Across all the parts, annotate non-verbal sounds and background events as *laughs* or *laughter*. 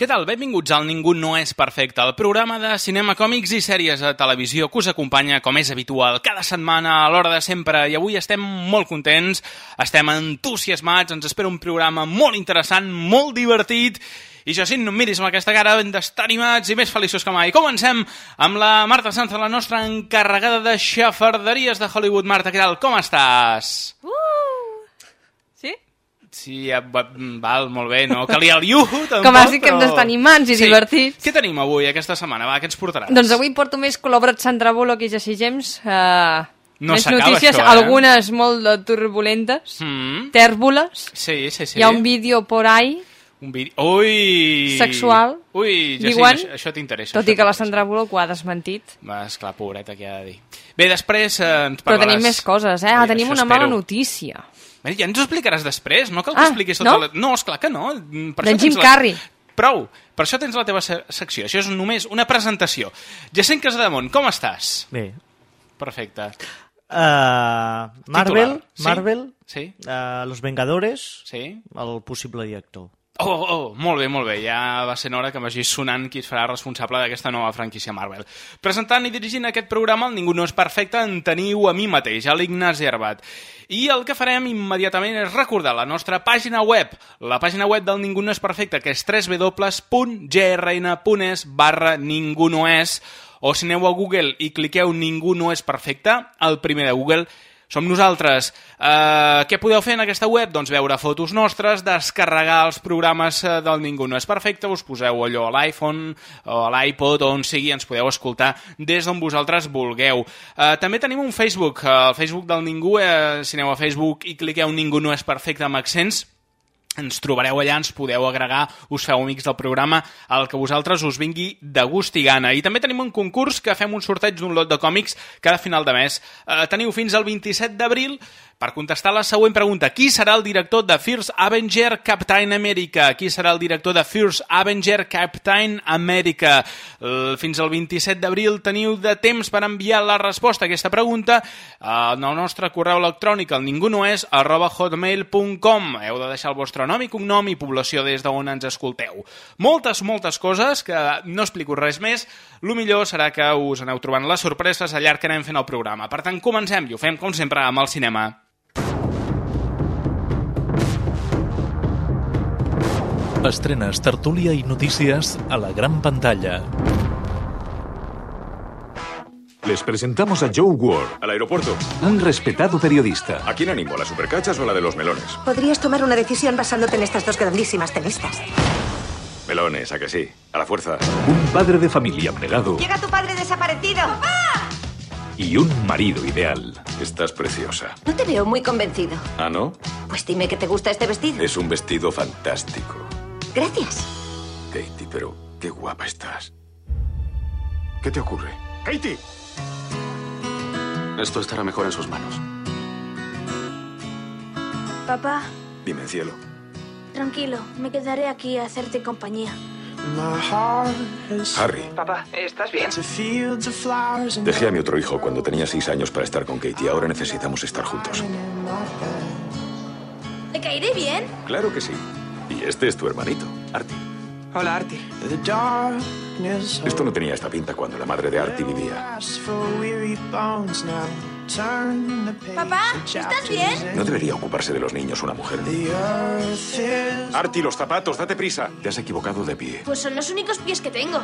Què tal? Benvinguts al Ningú no és perfecte, el programa de cinema, còmics i sèries a televisió que us acompanya, com és habitual, cada setmana a l'hora de sempre. I avui estem molt contents, estem entusiasmats, ens espera un programa molt interessant, molt divertit, i jo, sí, no miris amb aquesta cara, hem d'estar animats i més feliços que mai. Comencem amb la Marta Sanz, la nostra encarregada de xafarderies de Hollywood. Marta, què tal? Com estàs? Uh! Sí? Sí, ja, va, val, molt bé, no calia el iuhu, *laughs* tampoc, Com has dit que hem però- d'estar animats i divertits. Què tenim avui, aquesta setmana? Va, què ens portaràs? Doncs avui porto més col·laborat Sandra Bullock i Jesse James. Uh, No més s'acaba notícies, això, eh? algunes molt turbulentes, Mm. tèrboles. Sí, sí, sí. Hi ha un vídeo por ahí, Un vídeo... Ui! Sexual. Ui, ja Diuen, sí, això, això t'interessa. tot això i que la. Sandra Bullock ho ha desmentit. Va, esclar, pobreta, què ha de dir. Bé, després eh, ens Però parlaràs... tenim més coses, eh? Ah, tenim una mala espero. notícia. Bé, ja ens ho explicaràs després, no cal que Ah, expliquis no? tota la... No, esclar que no. Per tens Jim la- Carrey. Prou, per això tens la teva se- secció. Això és només una presentació. Jacint Casademont, com estàs? Bé. Perfecte. Uh, Marvel, Titular, sí? Marvel, Sí? uh, Los Vengadores, Sí? el possible director. Oh, oh, molt bé, molt bé. Ja va ser hora que vagi sonant qui es farà responsable d'aquesta nova franquícia Marvel. Presentant i dirigint aquest programa, el Ningú no és perfecte, en teniu a mi mateix, a l'Ignasi Arbat. I el que farem immediatament és recordar la nostra pàgina web, la pàgina web del Ningú no és perfecte, que és www.grn.es barra Ningú no és, o si aneu a Google i cliqueu Ningú no és perfecte, el primer de Google, som nosaltres. Uh, què podeu fer en aquesta web? Doncs veure fotos nostres, descarregar els programes eh, del Ningú no és perfecte, us poseu allò a l'iPhone o a l'iPod o on sigui, ens podeu escoltar des d'on vosaltres vulgueu. Uh, també tenim un Facebook, el Facebook del Ningú, uh, si aneu a Facebook i cliqueu Ningú no és perfecte amb accents, ens trobareu allà, ens podeu agregar, us feu amics del programa, el que vosaltres us vingui de gust i gana. I també tenim un concurs que fem un sorteig d'un lot de còmics cada final de mes. Eh, teniu fins al 27 d'abril per contestar la següent pregunta. Qui serà el director de First Avenger Captain America? Qui serà el director de First Avenger Captain America? Eh, fins al 27 d'abril teniu de temps per enviar la resposta a aquesta pregunta al nostre correu electrònic al ningunoes arroba hotmail.com Heu de deixar el vostre nom i cognom i població des d'on ens escolteu. Moltes, moltes coses que no explico res més. Lo millor serà que us aneu trobant les sorpreses al llarg que anem fent el programa. Per tant, comencem i ho fem, com sempre, amb el cinema. Estrenes, tertúlia i notícies a la gran pantalla. Les presentamos a Joe Ward, Al aeropuerto. un respetado periodista. ¿A quién animo? ¿A la supercachas o a la de los melones? Podrías tomar una decisión basándote en estas dos grandísimas tenistas. Melones, ¿a que sí? A la fuerza. Un padre de familia abnegado Llega tu padre desaparecido. y un marido ideal. Estás preciosa. No te veo muy convencido. ¿Ah, no? Pues dime que te gusta este vestido. Es un vestido fantástico. Gracias. Katie, pero qué guapa estás. ¿Qué te ocurre? ¡Katie! Esto estará mejor en sus manos. Papá, Dime, cielo. tranquilo, me quedaré aquí a hacerte compañía. Harry, Papá, ¿estás bien? dejé a mi otro hijo cuando tenía seis años para estar con Katie. Ahora necesitamos estar juntos. ¿Le caeré bien? Claro que sí. Y este es tu hermanito, Artie. Hola, Artie. Esto no tenía esta pinta cuando la madre de Artie vivía. Papá, ¿Estás bien? ¿No debería ocuparse de los niños una mujer? Artie, los zapatos, date prisa. Te has equivocado de pie. Pues son los únicos pies que tengo.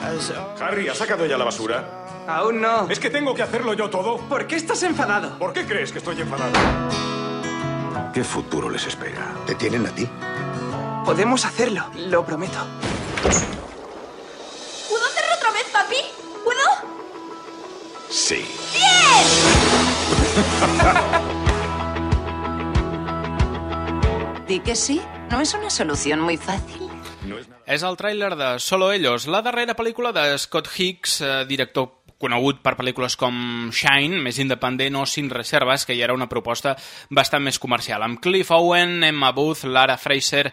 Harry, ¿has sacado ya la basura? Aún no. ¿Es que tengo que hacerlo yo todo? ¿Por qué estás enfadado? ¿Por qué crees que estoy enfadado? ¿Qué futuro les espera? ¿Te tienen a ti? Podemos hacerlo, lo prometo. ¿Puedo hacerlo otra vez, papi? ¿Puedo? Sí. *laughs* Di que sí. No es una solución muy fácil. És el tràiler de Solo Ellos, la darrera pel·lícula de Scott Hicks, eh, director conegut per pel·lícules com Shine, més independent o Sin Reserves, que ja era una proposta bastant més comercial, amb Cliff Owen, Emma Booth, Lara Fraser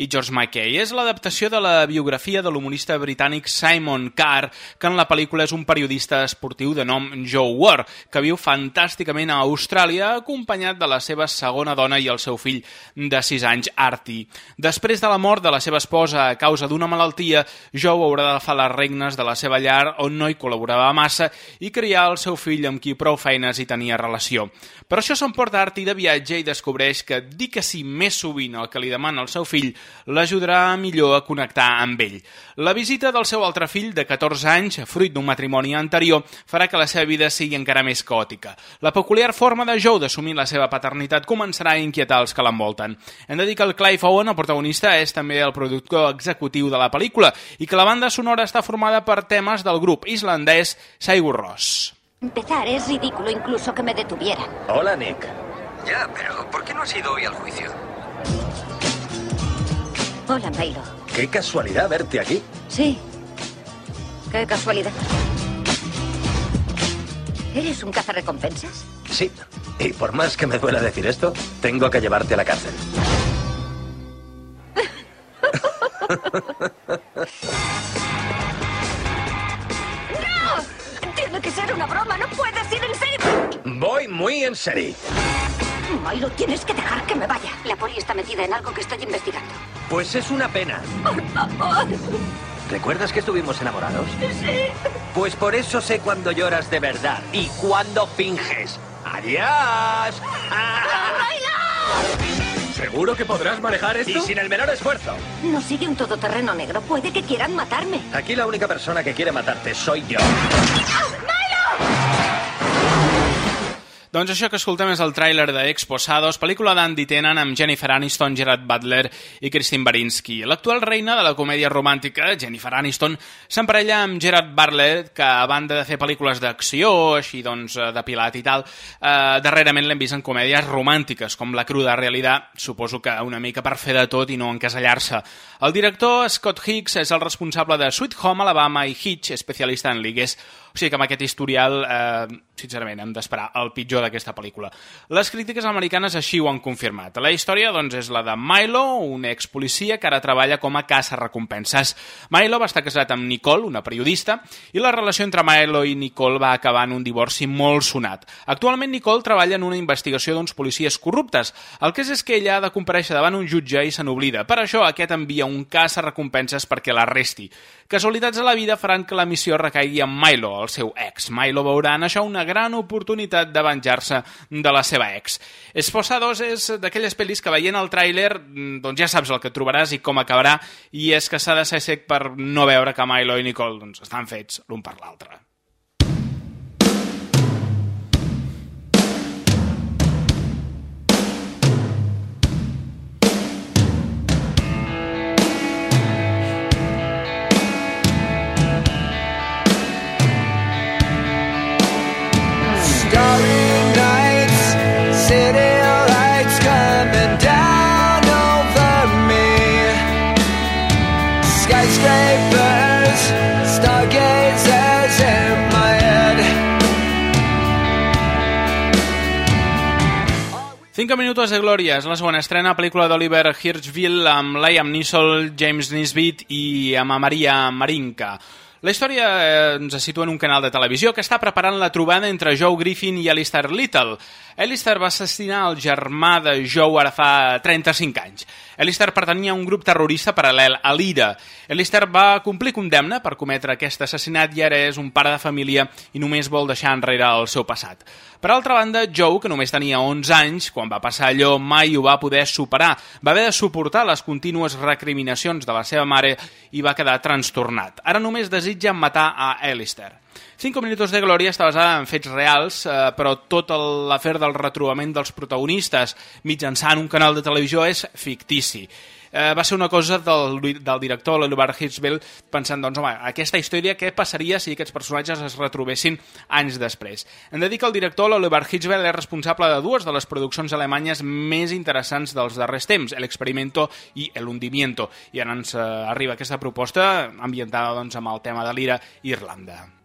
i George McKay. És l'adaptació de la biografia de l'humorista britànic Simon Carr, que en la pel·lícula és un periodista esportiu de nom Joe Ward, que viu fantàsticament a Austràlia, acompanyat de la seva segona dona i el seu fill de 6 anys, Artie. Després de la mort de la seva esposa a causa d'una malaltia, Joe haurà d'agafar les regnes de la seva llar on no hi col·laborava massa i criar el seu fill amb qui prou feines hi tenia relació. Per això s'emporta Artie de viatge i descobreix que dir que sí més sovint el que li demana el seu fill l'ajudarà millor a connectar amb ell. La visita del seu altre fill, de 14 anys, fruit d'un matrimoni anterior, farà que la seva vida sigui encara més caòtica. La peculiar forma de Joe d'assumir la seva paternitat començarà a inquietar els que l'envolten. Hem de dir que el Clive Owen, el protagonista, és també el productor executiu de la pel·lícula i que la banda sonora està formada per temes del grup islandès Sigur Rós. Empezar es ridículo incluso que me detuvieran. Hola, Nick. Ya, pero ¿por qué no has ido hoy al juicio? Hola, Milo. Qué casualidad verte aquí. Sí. Qué casualidad. ¿Eres un cazarrecompensas? Sí. Y por más que me duela decir esto, tengo que llevarte a la cárcel. *laughs* Que ser una broma, no puedes ir en serio. Voy muy en serio. Milo, tienes que dejar que me vaya. La poli está metida en algo que estoy investigando. Pues es una pena. Por favor. ¿Recuerdas que estuvimos enamorados? Sí. Pues por eso sé cuando lloras de verdad y cuando finges. ¡Adiós! ¿Seguro que podrás manejar esto? Y sin el menor esfuerzo. No sigue un todoterreno negro. Puede que quieran matarme. Aquí la única persona que quiere matarte soy yo. Doncs això que escoltem és el tràiler de Exposados, pel·lícula d'Andy Tennant amb Jennifer Aniston, Gerard Butler i Christine Barinski. L'actual reina de la comèdia romàntica, Jennifer Aniston, s'emparella amb Gerard Butler, que a banda de fer pel·lícules d'acció, així doncs eh, de pilat i tal, eh, darrerament l'hem vist en comèdies romàntiques, com La cruda realitat, suposo que una mica per fer de tot i no encasellar-se. El director, Scott Hicks, és el responsable de Sweet Home Alabama i Hitch, especialista en ligues. O sigui que amb aquest historial, eh, sincerament, hem d'esperar el pitjor d'aquesta pel·lícula. Les crítiques americanes així ho han confirmat. La història doncs, és la de Milo, un expolicia que ara treballa com a caça recompenses. Milo va estar casat amb Nicole, una periodista, i la relació entre Milo i Nicole va acabar en un divorci molt sonat. Actualment Nicole treballa en una investigació d'uns policies corruptes. El que és és que ella ha de compareixer davant un jutge i se n'oblida. Per això aquest envia un caça recompenses perquè l'arresti. Casualitats a la vida faran que la missió recaigui en Milo, el seu ex. Milo veurà en això una gran oportunitat de venjar-se de la seva ex. Esposados és d'aquelles pel·lis que veient el tràiler doncs ja saps el que trobaràs i com acabarà i és que s'ha de ser sec per no veure que Milo i Nicole doncs, estan fets l'un per l'altre. 5 minutos de glòria és la segona estrena pel·lícula d'Oliver Hirschville amb Liam Neeson, James Nisbet i amb Maria Marinka. La història eh, ens situa en un canal de televisió que està preparant la trobada entre Joe Griffin i Alistair Little. Alistair va assassinar el germà de Joe ara fa 35 anys. Alistair pertanyia a un grup terrorista paral·lel a l'IRA. Alistair va complir condemna per cometre aquest assassinat i ara és un pare de família i només vol deixar enrere el seu passat. Per altra banda, Joe, que només tenia 11 anys, quan va passar allò mai ho va poder superar. Va haver de suportar les contínues recriminacions de la seva mare i va quedar trastornat. Ara només desitja matar a Alistair. 5 minuts de glòria està basada en fets reals, eh, però tot l'afer del retrobament dels protagonistes mitjançant un canal de televisió és fictici. Eh, va ser una cosa del, del director, l'Elubar Hitchville, pensant, doncs, home, aquesta història, què passaria si aquests personatges es retrobessin anys després? Hem de dir que el director, l'Elubar Hitchville, és responsable de dues de les produccions alemanyes més interessants dels darrers temps, El Experimento i El Hundimiento, i ara ens eh, arriba aquesta proposta ambientada doncs, amb el tema de l'ira Irlanda.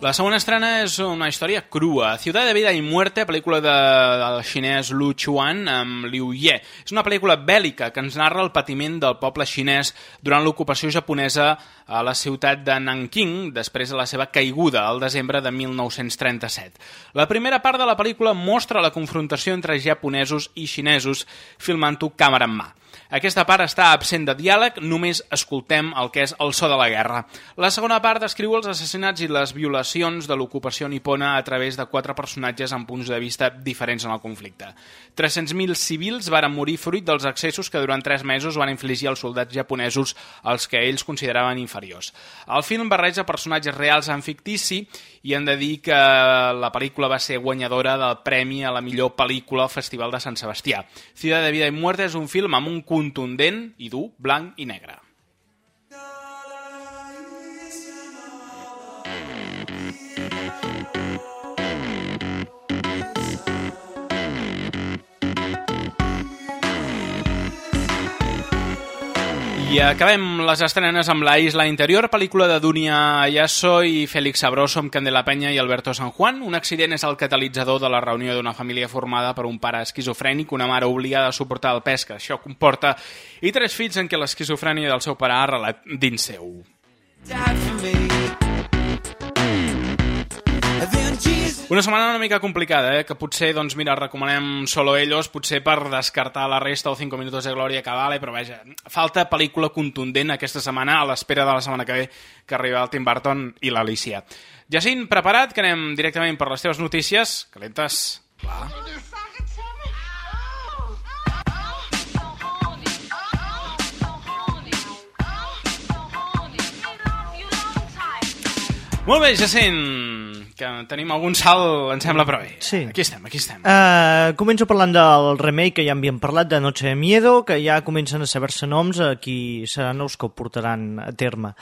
La segona estrena és una història crua. Ciutat de vida i muerte, pel·lícula de, del xinès Lu Chuan amb Liu Ye. És una pel·lícula bèl·lica que ens narra el patiment del poble xinès durant l'ocupació japonesa a la ciutat de Nanking després de la seva caiguda al desembre de 1937. La primera part de la pel·lícula mostra la confrontació entre japonesos i xinesos filmant-ho càmera en mà. Aquesta part està absent de diàleg, només escoltem el que és el so de la guerra. La segona part descriu els assassinats i les violacions de l'ocupació nipona a través de quatre personatges amb punts de vista diferents en el conflicte. 300.000 civils varen morir fruit dels accessos que durant tres mesos van infligir als soldats japonesos als que ells consideraven inferiors. El film barreja personatges reals en fictici i hem de dir que la pel·lícula va ser guanyadora del premi a la millor pel·lícula al Festival de Sant Sebastià. Ciudad de vida y muerte és un film amb un contundent i dur blanc i negre. I acabem les estrenes amb La Isla Interior, pel·lícula de Dunia Ayaso i Félix Sabroso amb Candela Peña i Alberto San Juan. Un accident és el catalitzador de la reunió d'una família formada per un pare esquizofrènic, una mare obligada a suportar el pes que això comporta i tres fills en què l'esquizofrènia del seu pare ha arrelat dins seu. Una setmana una mica complicada, eh? que potser, doncs mira, recomanem Solo Ellos, potser per descartar la resta o 5 minuts de glòria que vale, però vaja, falta pel·lícula contundent aquesta setmana a l'espera de la setmana que ve que arriba el Tim Burton i l'Alicia. Jacint, preparat, que anem directament per les teves notícies, calentes. Va. Molt bé, Jacint, que tenim algun salt, em sembla, però bé. Sí. Aquí estem, aquí estem. Uh, començo parlant del remake que ja havíem parlat, de Noche de Miedo, que ja comencen a saber-se noms a qui seran els que ho portaran a terme.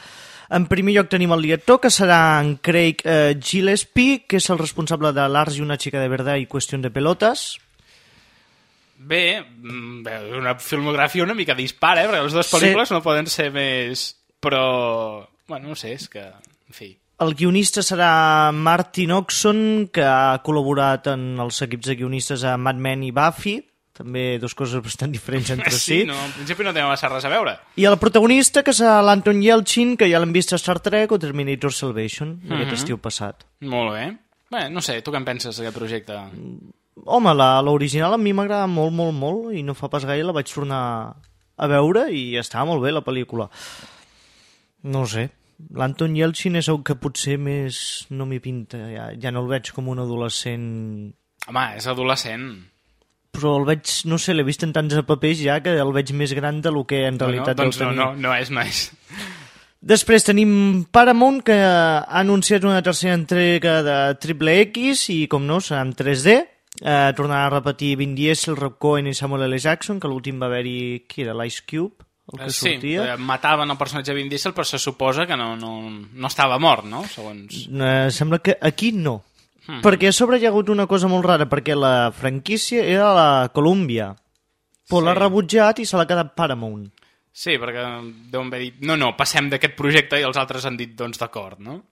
En primer lloc tenim el director, que serà en Craig uh, Gillespie, que és el responsable de Lars i una xica de verdad i Qüestió de pelotes. Bé, mm, bé, una filmografia una mica dispara, eh? perquè les dues Sí. pel·lícules no poden ser més... Però, bueno, no sé, és que... En fi. El guionista serà Martin Oxon, que ha col·laborat en els equips de guionistes a Mad Men i Buffy, també dues coses bastant diferents entre si. Sí, no, en principi no té massa res a veure. I el protagonista, que serà l'Anton Yelchin, que ja l'hem vist a Star Trek o Terminator Salvation, mm -hmm. aquest Mhm. estiu passat. Molt bé. Bé, no sé, tu què en penses d'aquest projecte? Home, la- l'original a mi m'agrada molt, molt, molt, i no fa pas gaire la vaig tornar a veure i estava molt bé la pel·lícula. No sé, l'Anton Yelchin és el que potser més no m'hi pinta, ja, ja no el veig com un adolescent... Home, és adolescent. Però el veig, no sé, l'he vist en tants papers ja que el veig més gran de lo que en realitat no, doncs el no, no, no és més. Després tenim Paramount, que ha anunciat una tercera entrega de Triple X i, com no, serà en 3D. Eh, tornarà a repetir Vin Diesel, Rob Cohen i Samuel L. Jackson, que l'últim va haver-hi, qui era, l'Ice Cube, el que Eh, sí, sortia. eh, mataven el personatge Vin Diesel, però se suposa que no, no, no estava mort, no? Segons... Eh, sembla que aquí no. Mhm. Perquè a sobre hi ha hagut una cosa molt rara, perquè la franquícia era la Columbia, però Sí. l'ha rebutjat i se l'ha quedat Paramount. Sí, perquè deuen haver dit, no, no, passem d'aquest projecte i els altres han dit, doncs d'acord, no?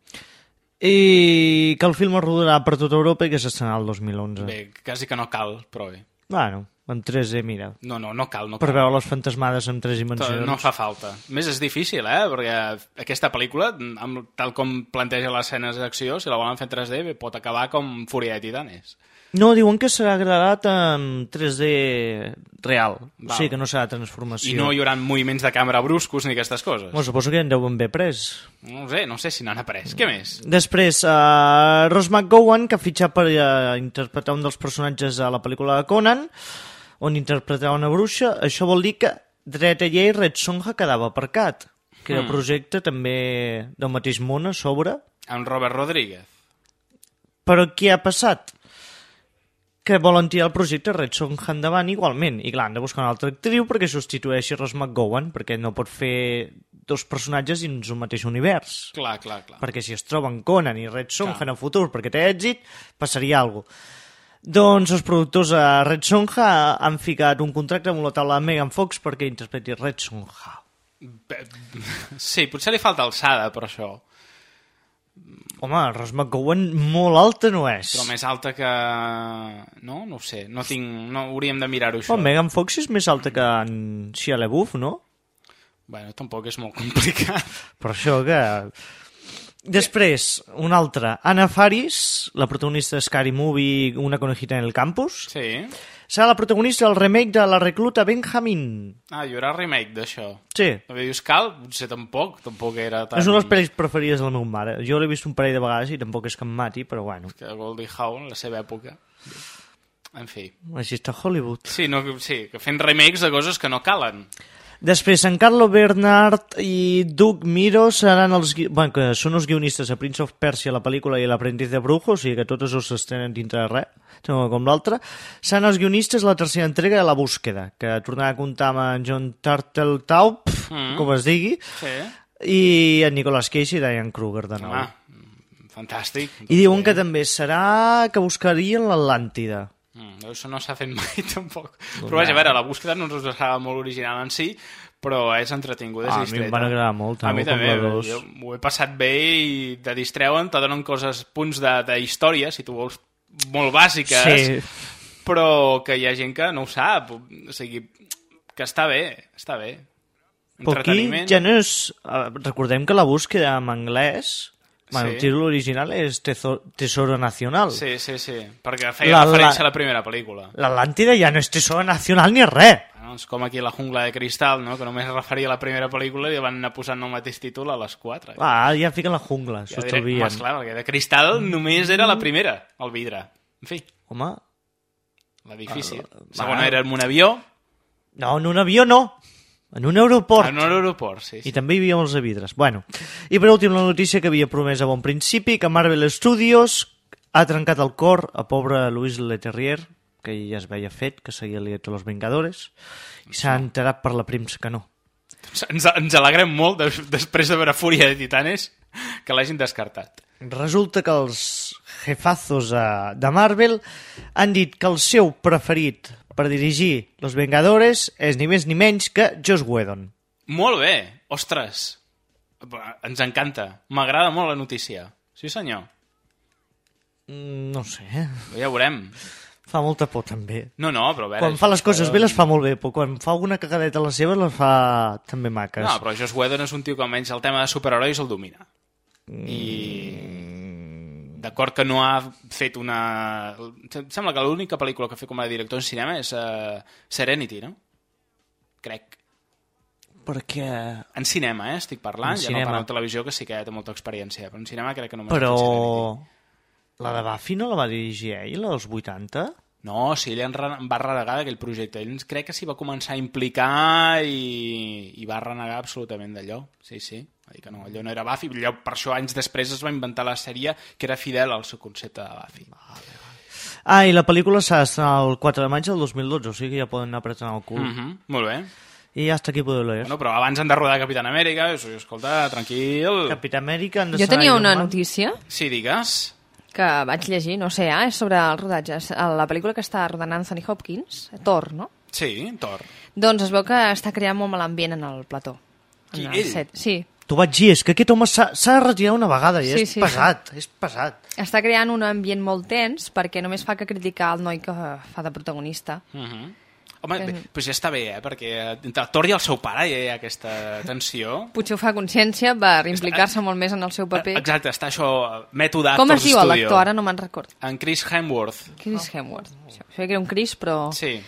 I que el film es rodarà per tota Europa i que s'estrenarà el 2011. Bé, quasi que no cal, però bé. Bueno, en 3D, mira. No, no, no cal, no Per cal. veure les fantasmades en tres dimensions. No fa falta. Més, és difícil, eh? Perquè aquesta pel·lícula, amb, tal com planteja les escenes d'acció, si la volen fer en 3D, bé, pot acabar com Fúria de Titanes. No, diuen que serà gravat en 3D real. Val. O sigui que no serà transformació. I no hi haurà moviments de càmera bruscos ni aquestes coses. Bueno, suposo que en deuen haver pres. No sé, no sé si n'han après. Què més? Després, uh, Ross McGowan, que ha fitxat per uh, interpretar un dels personatges a la pel·lícula de Conan, on interpretarà una bruixa, això vol dir que dret a llei Red Sonja quedava aparcat, que era Hmm. projecte també del mateix món a sobre. Amb Robert Rodríguez. Però què ha passat? Que volen tirar el projecte Red Sonja endavant igualment. I clar, han de buscar una altra actriu perquè substitueixi Ross McGowan, perquè no pot fer dos personatges dins un mateix univers. Clar, clar, clar. perquè si es troben Conan i Red Sonja en el futur perquè té èxit, passaria alguna cosa. Doncs els productors a Red Sonja han ficat un contracte amb la taula de Megan Fox perquè interpreti Red Sonja. *laughs* Sí, potser li falta alçada, per això. Home, Ross McGowan molt alta no és. Però més alta que... No? No ho sé. No tinc... No, hauríem de mirar-ho, això. Oh, Megan Fox és més alta que en Shia LaBeouf, no? Bueno, tampoc és molt *laughs* complicat. Per això que... Després, una altra. Anna Faris, la protagonista de Scary Movie, Una conejita en el campus. Sí. Serà la protagonista del remake de La recluta Benjamin. Ah, hi haurà remake d'això. Sí. També dius cal? Potser tampoc. Tampoc era tan... És una de les pel·lis preferides de la meva mare. Jo l'he vist un parell de vegades i tampoc és que em mati, però bueno. Que Goldie Hawn, la seva època. En fi. Així està Hollywood. Sí, no, sí, que fent remakes de coses que no calen. Després, en Carlo Bernard i Doug Miro seran els... Bueno, que són els guionistes de Prince of Persia, la pel·lícula i l'aprendiz de Brujo, o sigui que totes els s'estrenen dintre de res, com l'altra. Seran els guionistes la tercera entrega de La Búsqueda, que tornarà a comptar amb en John Turteltaub, Mm. com es digui, Sí. i en Nicolas Cage i Diane Kruger de nou. Home, fantàstic. I diuen que també serà que buscarien l'Atlàntida. Mm, això no s'ha fet mai, *laughs* tampoc. Doncs però vaja, a veure, la búsqueda no ens agradava molt original en si, però és entretinguda, Ah, a és mi em distreta. van agradar molt, A mi també, jo m'ho he passat bé i te distreuen, te donen coses, punts de, de història, si tu vols, molt bàsiques, Sí. però que hi ha gent que no ho sap, o sigui, que està bé, està bé. Però aquí ja no és... Recordem que la búsqueda en anglès... Bueno, Sí. el títol original és Tezo- Tesoro Nacional. Sí, sí, sí, perquè feia La- referència la- a la primera pel·lícula. L'Atlàntida ja no és Tesoro Nacional ni res. És com aquí la jungla de cristal, no? que només es referia a la primera pel·lícula i van anar posant el mateix títol a les quatre. Ah, ja fiquen la jungla, s'ho Ja diré, estalvien. esclar, perquè de cristal només era la primera, el vidre. En fi, Home, l'edifici. Ah, La segona va. era en un avió, no, en un avió no. En un aeroport. en un aeroport, sí. sí. I també hi havia molts de vidres. Bueno, i per últim la notícia que havia promès a bon principi, que Marvel Studios ha trencat el cor a pobre Louis Leterrier, que ja es veia fet, que seguia el director de Los Vengadores, i s'ha enterat per la premsa que no. Ens, ens alegrem molt de, després de veure Fúria de Titanes que l'hagin descartat. Resulta que els jefazos eh, de Marvel han dit que el seu preferit per dirigir Los Vengadores és ni més ni menys que Joss Whedon. Molt bé, ostres. Ens encanta. M'agrada molt la notícia. Sí, senyor. Mm, No sé? Ja ho veurem. fa molta por també. No, no, però a veure... Quan fa les coses bé les fa molt bé, però quan fa alguna cagadeta a les seves les fa també maques. No, però Joss Whedon és un tio que almenys el tema de superherois el domina. I... D'acord que no ha fet una... Em sembla que l'única pel·lícula que ha fet com a director en cinema és uh, Serenity, no? Crec. Perquè... En cinema, eh? Estic parlant. En ja cinema. no parlo en televisió, que sí que té molta experiència. Però en cinema crec que només ha Però... fet Serenity. La de Buffy no la va dirigir ell, la dels 80? No, sí, ell en va renegar d'aquell projecte. Ell crec que s'hi va començar a implicar i, i va renegar absolutament d'allò. Sí, sí. Va dir que no, allò no era Buffy. Allò, per això anys després es va inventar la sèrie que era fidel al seu concepte de Buffy. Ah, i la pel·lícula s'ha d'estrenar el 4 de maig del 2012, o sigui que ja poden anar apretant el cul. Mm -hmm, molt bé. I hasta aquí puedo leer. Bueno, però abans han de rodar Capitán Amèrica. Escolta, tranquil. Capità Amèrica Jo tenia una Man. notícia Sí, digues. que vaig llegir, no sé, eh, és sobre els rodatges. La pel·lícula que està rodant Anthony Hopkins, Thor, no? Sí, Thor. Doncs es veu que està creant molt mal ambient en el plató. Qui, En el ell? Set. Sí, T'ho vaig dir, és que aquest home s'ha de retirar una vegada i Sí, és sí, pesat, és pesat. està creant un ambient molt tens perquè només fa que criticar el noi que fa de protagonista. Uh -huh. Home, Que- bé, doncs ja està bé, eh? perquè entre el Thor i el seu pare hi ha aquesta tensió. Potser ho fa consciència per implicar-se molt més en el seu paper. Exacte, està això, mètode Com es diu l'actor? Ara no me'n recordo. En Chris Hemsworth. Chris Hemsworth. Això, Sabia que era un Chris, però... Sí,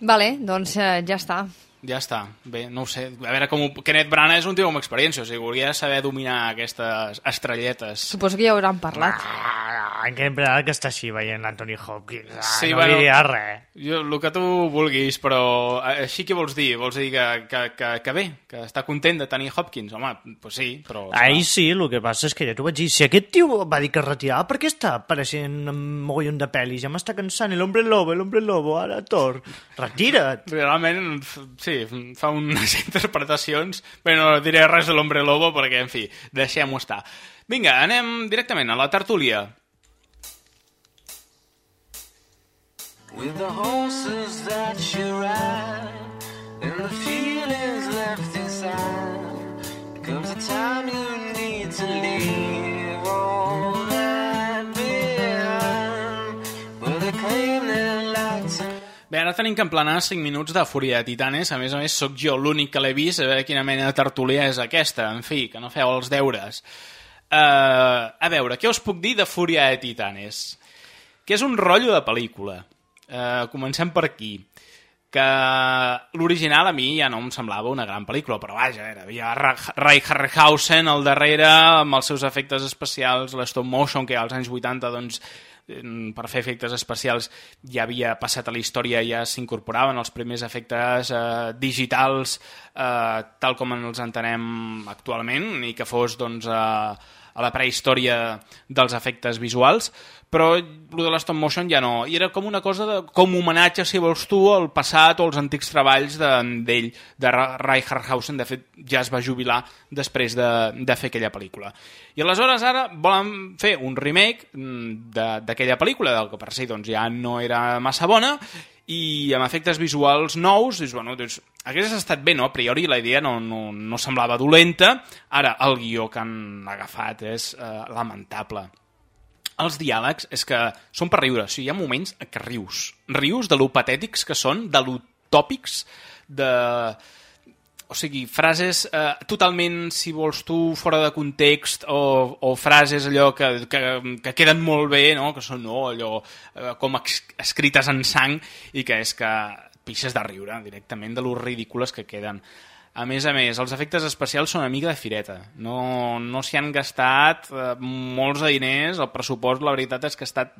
Vale, doncs eh, ja està. Ja està. Bé, no ho sé. A veure, com ho... Kenneth Branagh és un tio amb experiència, o sigui, de saber dominar aquestes estrelletes. Suposo que ja hauran parlat. Ah, que empleat que està així veient l'Anthony Hopkins. Ah, Sí, no bueno, diria res. Jo, el que tu vulguis, però eh, així què vols dir? Vols dir que, que, que, que bé, que està content de tenir Hopkins? Home, pues sí, però... Ahir sí, el que passa és que ja t'ho vaig dir. Si aquest tio va dir que es retirava, per què està apareixent un mogollon de pel·lis? Ja m'està cansant. El hombre lobo, el hombre lobo, ara Thor. Retira't. Realment, f- sí, fa unes *laughs* interpretacions... Bé, no diré res de l'Hombre Lobo perquè, en fi, deixem-ho estar. Vinga, anem directament a la tertúlia. With the horses that you ride and the feelings left inside, comes a time you need to leave Bé, ara tenim que emplenar 5 minuts de Fúria de Titanes. A més a més, sóc jo l'únic que l'he vist. A veure quina mena de tertúlia és aquesta. En fi, que no feu els deures. Uh, a veure, què us puc dir de Fúria de Titanes? Que és un rotllo de pel·lícula. Uh, comencem per aquí que l'original a mi ja no em semblava una gran pel·lícula, però vaja, era, havia Ra- Ray Harryhausen al darrere amb els seus efectes especials, l'stop motion, que als anys 80 doncs, per fer efectes especials ja havia passat a la història, ja s'incorporaven els primers efectes eh, digitals eh, tal com ens entenem actualment i que fos doncs, eh, a la prehistòria dels efectes visuals, però el de l'stop motion ja no. I era com una cosa de, com homenatge, si vols tu, al passat o als antics treballs de- d'ell, de, de Ra- Ray. De fet, ja es va jubilar després de, de fer aquella pel·lícula. I aleshores ara volen fer un remake mm, d'aquella pel·lícula, del que per si doncs, ja no era massa bona, i amb efectes visuals nous, dius, bueno, doncs, hagués estat bé, no? A priori la idea no, no, no semblava dolenta, ara el guió que han agafat és eh, lamentable. Els diàlegs és que són per riure, o sigui, hi ha moments que rius. Rius de lo patètics que són, de lo tòpics, de... O sigui, frases eh, totalment, si vols tu, fora de context, o, o frases allò que, que, que queden molt bé, no? que són no, allò eh, com escrites en sang, i que és que pixes de riure directament de lo ridícules que queden. A més a més, els efectes especials són amiga de fireta. No, no s'hi han gastat eh, molts diners, el pressupost, la veritat és que ha estat,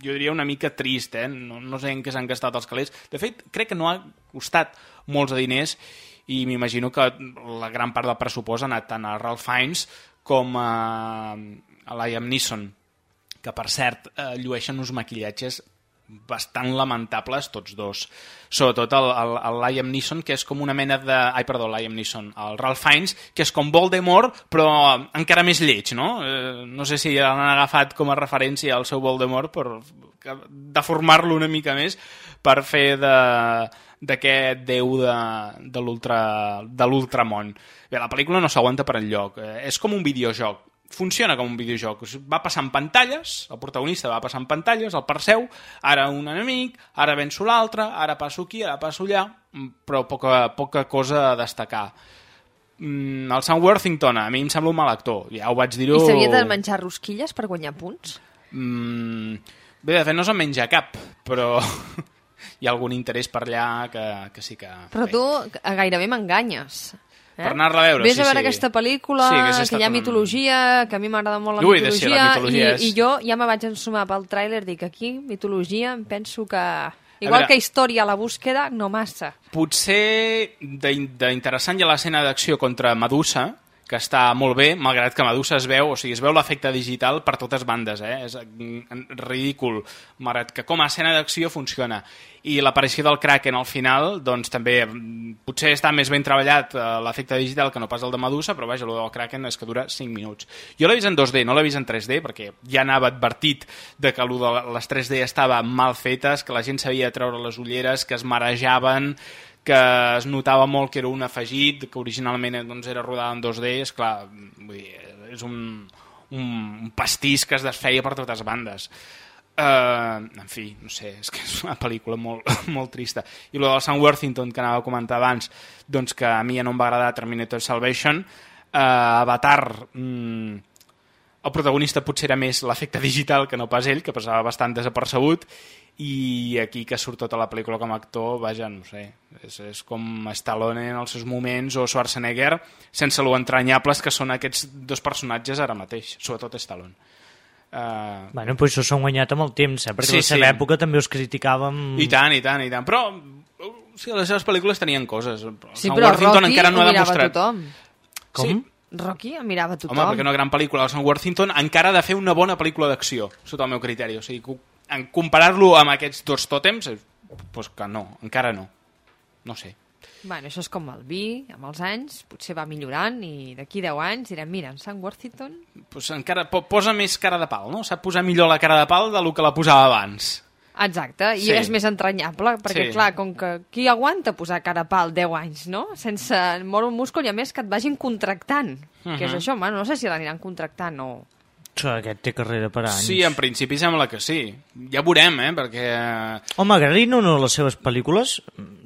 jo diria, una mica trist, eh? no, no sé en què s'han gastat els calés. De fet, crec que no ha costat molts diners i m'imagino que la gran part del pressupost ha anat tant a Ralph Fiennes com a, a Liam Neeson, que per cert eh, llueixen uns maquillatges bastant lamentables tots dos. Sobretot el, el, el Liam Neeson, que és com una mena de... Ai, perdó, Liam Neeson. El Ralph Fiennes, que és com Voldemort, però encara més lleig, no? Eh, no sé si l'han agafat com a referència al seu Voldemort per deformar-lo una mica més per fer de d'aquest déu de, de l'ultra- de l'ultramón. Bé, la pel·lícula no s'aguanta per enlloc. Eh, és com un videojoc funciona com un videojoc. Va passant pantalles, el protagonista va passant pantalles, el Perseu, ara un enemic, ara venço l'altre, ara passo aquí, ara passo allà, mm, però poca, poca cosa a destacar. Mm, el Sam Worthington, a mi em sembla un mal actor, ja ho vaig dir-ho... I s'havia de menjar rosquilles per guanyar punts? Mm, bé, de fet no se'n menja cap, però hi ha algun interès per allà que, que sí que... Però tu gairebé m'enganyes. Eh? Per anar-la a veure, Ves sí, a veure sí. aquesta pel·lícula, Sí, que hi ha un- mitologia, que a mi m'agrada molt la Ui, de sí, mitologia, la mitologia i, és- i jo ja me vaig ensumar pel tràiler, dic aquí, mitologia, em penso que... Igual veure- que història a la búsqueda, no massa. Potser d'in- d'interessant hi ha l'escena d'acció contra Medusa, que està molt bé, malgrat que Medusa es veu, o sigui, es veu l'efecte digital per totes bandes, eh? És mm, ridícul, malgrat que com a escena d'acció funciona. I l'aparició del Kraken al final, doncs també mm, potser està més ben treballat eh, l'efecte digital que no pas el de Medusa, però vaja, el del Kraken és que dura 5 minuts. Jo l'he vist en 2D, no l'he vist en 3D, perquè ja anava advertit de que de les 3D estava mal fetes, que la gent sabia treure les ulleres, que es marejaven, que es notava molt que era un afegit, que originalment doncs, era rodada en 2D, és clar, vull dir, és un, un pastís que es desfeia per totes bandes. Uh, en fi, no sé, és que és una pel·lícula molt, *laughs* molt trista. I lo del Sam Worthington, que anava a comentar abans, doncs que a mi ja no em va agradar Terminator Salvation, uh, Avatar, mm, el protagonista potser era més l'efecte digital que no pas ell, que passava bastant desapercebut, i aquí que surt tota la pel·lícula com a actor, vaja, no sé, és, és com Stallone en els seus moments o Schwarzenegger, sense lo entranyables que són aquests dos personatges ara mateix, sobretot Stallone. Uh... Bueno, però això s'ha guanyat amb el temps, eh? perquè Sí, a la seva sí. època també us criticàvem... I tant, i tant, i tant. Però sigui, les seves pel·lícules tenien coses. Sí, Sam però Worthington Rocky encara no ho ha mirava demostrat... tothom. Com? Sí, Rocky mirava tothom. Home, perquè una gran pel·lícula. El Sam Worthington encara ha de fer una bona pel·lícula d'acció, sota el meu criteri. O sigui, en comparar-lo amb aquests dos tòtems, doncs que no, encara no. No sé. Bueno, això és com el vi, amb els anys, potser va millorant i d'aquí 10 anys direm, mira, en Sam Worthington... Pues encara po posa més cara de pal, no? Sap posar millor la cara de pal del que la posava abans. Exacte, i Sí. és més entranyable, perquè Sí. clar, com que qui aguanta posar cara a pal 10 anys, no? Sense moure un múscul i a més que et vagin contractant, que és això, bueno, no sé si l'aniran contractant o... Això, aquest té carrera per anys. Sí, en principi sembla que sí. Ja veurem, eh? Perquè... Home, agradin o no les seves pel·lícules,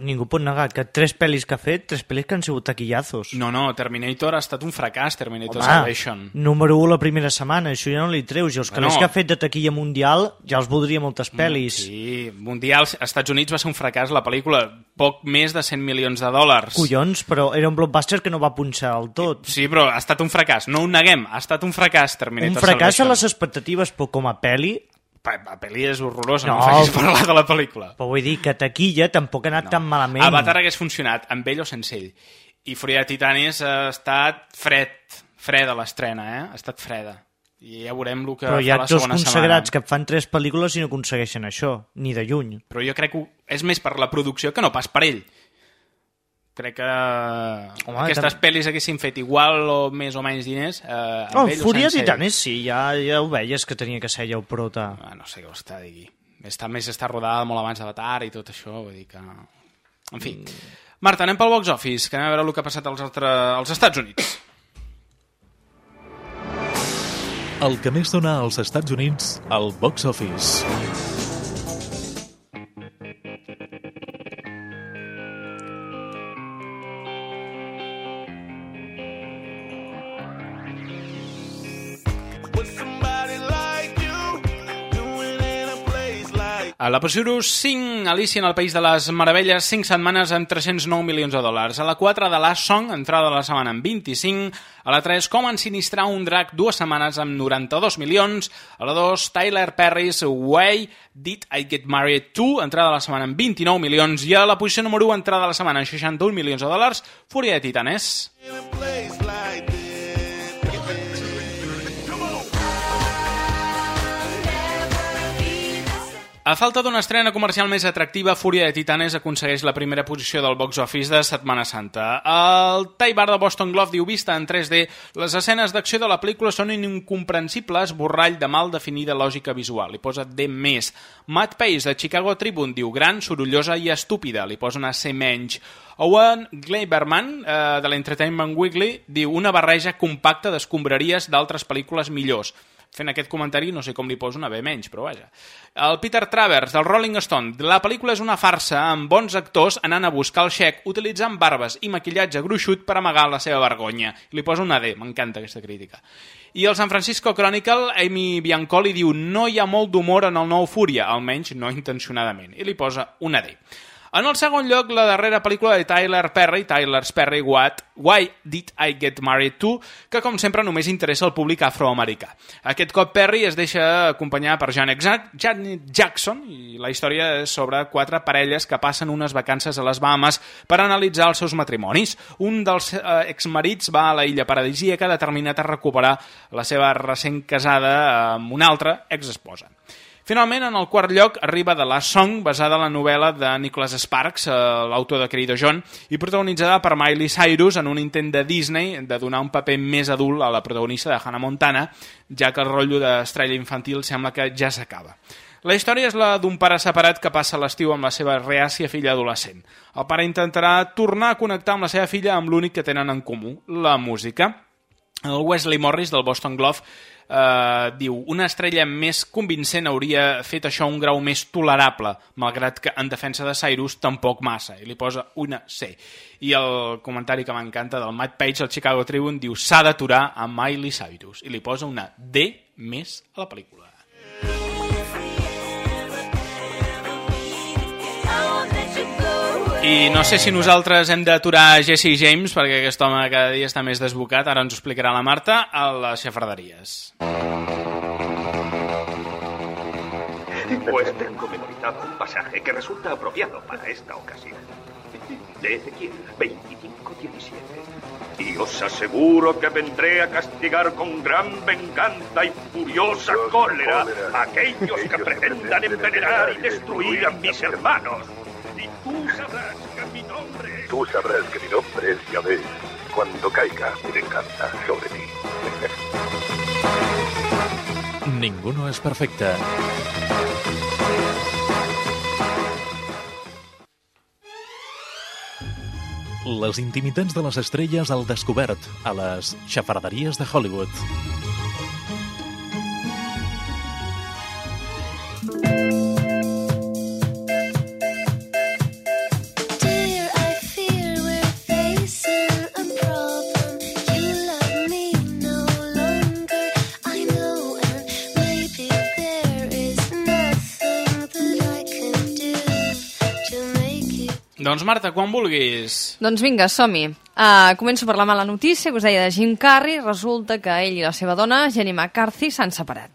ningú pot negar que tres pel·lis que ha fet, tres pel·lis que han sigut taquillazos. No, no, Terminator ha estat un fracàs, Terminator Home, Salvation. número 1 la primera setmana, això ja no li treus. I els Bueno. que ha fet de taquilla mundial ja els voldria moltes pel·lis. Sí, Mundial, Estats Units va ser un fracàs la pel·lícula, poc més de 100 milions de dòlars. Collons, però era un blockbuster que no va punxar del tot. Sí, però ha estat un fracàs, no ho neguem, ha estat un fracàs Terminator Un fracàs a Salvation. les expectatives, però com a pel·li... La pel·li és horrorosa, no, No. facis parlar de la pel·lícula. Però vull dir que taquilla tampoc ha anat no. tan malament. Avatar hagués funcionat amb ell o sense ell. I Furia de Titanis ha estat fred, freda l'estrena, eh? Ha estat freda. I ja veurem el que Però hi ha segona consagrats setmana. que fan tres pel·lícules i no aconsegueixen això, ni de lluny. Però jo crec que és més per la producció que no pas per ell. Crec que Home, aquestes tam- pel·lis haguessin fet igual o més o menys diners eh, Oh, ell Fúria. Titanes sí, ja, ja ho veies que tenia que ser ja el prota. Ah, no sé què vols que t'ha digui. Està, més està rodada molt abans d'Avatar i tot això, vull dir que... En fi. Marta, anem pel box office, que anem a veure el que ha passat als, altre... als Estats Units. El que més dona als Estats Units, al box office. A la posició 5, Alicia en el País de les Meravelles, 5 setmanes amb 309 milions de dòlars. A la 4, de Last Song, entrada de la setmana amb 25. A la 3, Com ensinistrar un drac, dues setmanes amb 92 milions. A la 2, Tyler Perry's Way Did I Get Married To, entrada de la setmana amb 29 milions. I a la posició número 1, entrada de la setmana amb 61 milions de dòlars, Fúria de Titanes. A falta d'una estrena comercial més atractiva, Fúria de Titanes aconsegueix la primera posició del box office de Setmana Santa. El Tai Bar de Boston Globe diu vista en 3D, les escenes d'acció de la pel·lícula són incomprensibles, borrall de mal definida lògica visual. Li posa D més. Matt Pace de Chicago Tribune diu gran, sorollosa i estúpida. Li posa una C menys. Owen Gleiberman, eh, de l'Entertainment Weekly, diu una barreja compacta d'escombraries d'altres pel·lícules millors fent aquest comentari no sé com li poso una B menys, però vaja. El Peter Travers, del Rolling Stone. La pel·lícula és una farsa amb bons actors anant a buscar el xec utilitzant barbes i maquillatge gruixut per amagar la seva vergonya. Li poso una D, m'encanta aquesta crítica. I el San Francisco Chronicle, Amy Biancoli, diu no hi ha molt d'humor en el nou Fúria, almenys no intencionadament, i li posa una D. En el segon lloc, la darrera pel·lícula de Tyler Perry, Tyler Perry What, Why Did I Get Married To, que com sempre només interessa al públic afroamericà. Aquest cop Perry es deixa acompanyar per Janet, Janet Jackson i la història és sobre quatre parelles que passen unes vacances a les Bahamas per analitzar els seus matrimonis. Un dels eh, exmarits va a la illa paradisíaca determinat a recuperar la seva recent casada amb una altra exesposa. Finalment, en el quart lloc, arriba The Last Song, basada en la novel·la de Nicholas Sparks, eh, l'autor de Querido John, i protagonitzada per Miley Cyrus en un intent de Disney de donar un paper més adult a la protagonista de Hannah Montana, ja que el rotllo d'estrella infantil sembla que ja s'acaba. La història és la d'un pare separat que passa l'estiu amb la seva reàcia filla adolescent. El pare intentarà tornar a connectar amb la seva filla amb l'únic que tenen en comú, la música. El Wesley Morris del Boston Globe eh, diu una estrella més convincent hauria fet això un grau més tolerable, malgrat que en defensa de Cyrus tampoc massa, i li posa una C. I el comentari que m'encanta del Matt Page, al Chicago Tribune, diu s'ha d'aturar a Miley Cyrus, i li posa una D més a la pel·lícula. I no sé si nosaltres hem d'aturar Jesse James, perquè aquest home cada dia està més desbocat, ara ens ho explicarà la Marta, a les xafarderies. Pues tengo memorizado un pasaje que resulta apropiado para esta ocasión. De Ezequiel 25-17. Y os aseguro que vendré a castigar con gran venganza y furiosa cólera a aquellos que *laughs* pretendan envenenar y destruir a mis hermanos. Tú sabrás que mi nombre es... Tú sabrás que mi nombre es Yahvé cuando caiga mi venganza sobre ti. *laughs* Ningú no és perfecte. Les intimitats de les estrelles al descobert a les xafarderies de Hollywood. Doncs Marta, quan vulguis. Doncs vinga, som-hi. Uh, començo per la mala notícia que us deia de Jim Carrey. Resulta que ell i la seva dona, Jenny McCarthy, s'han separat.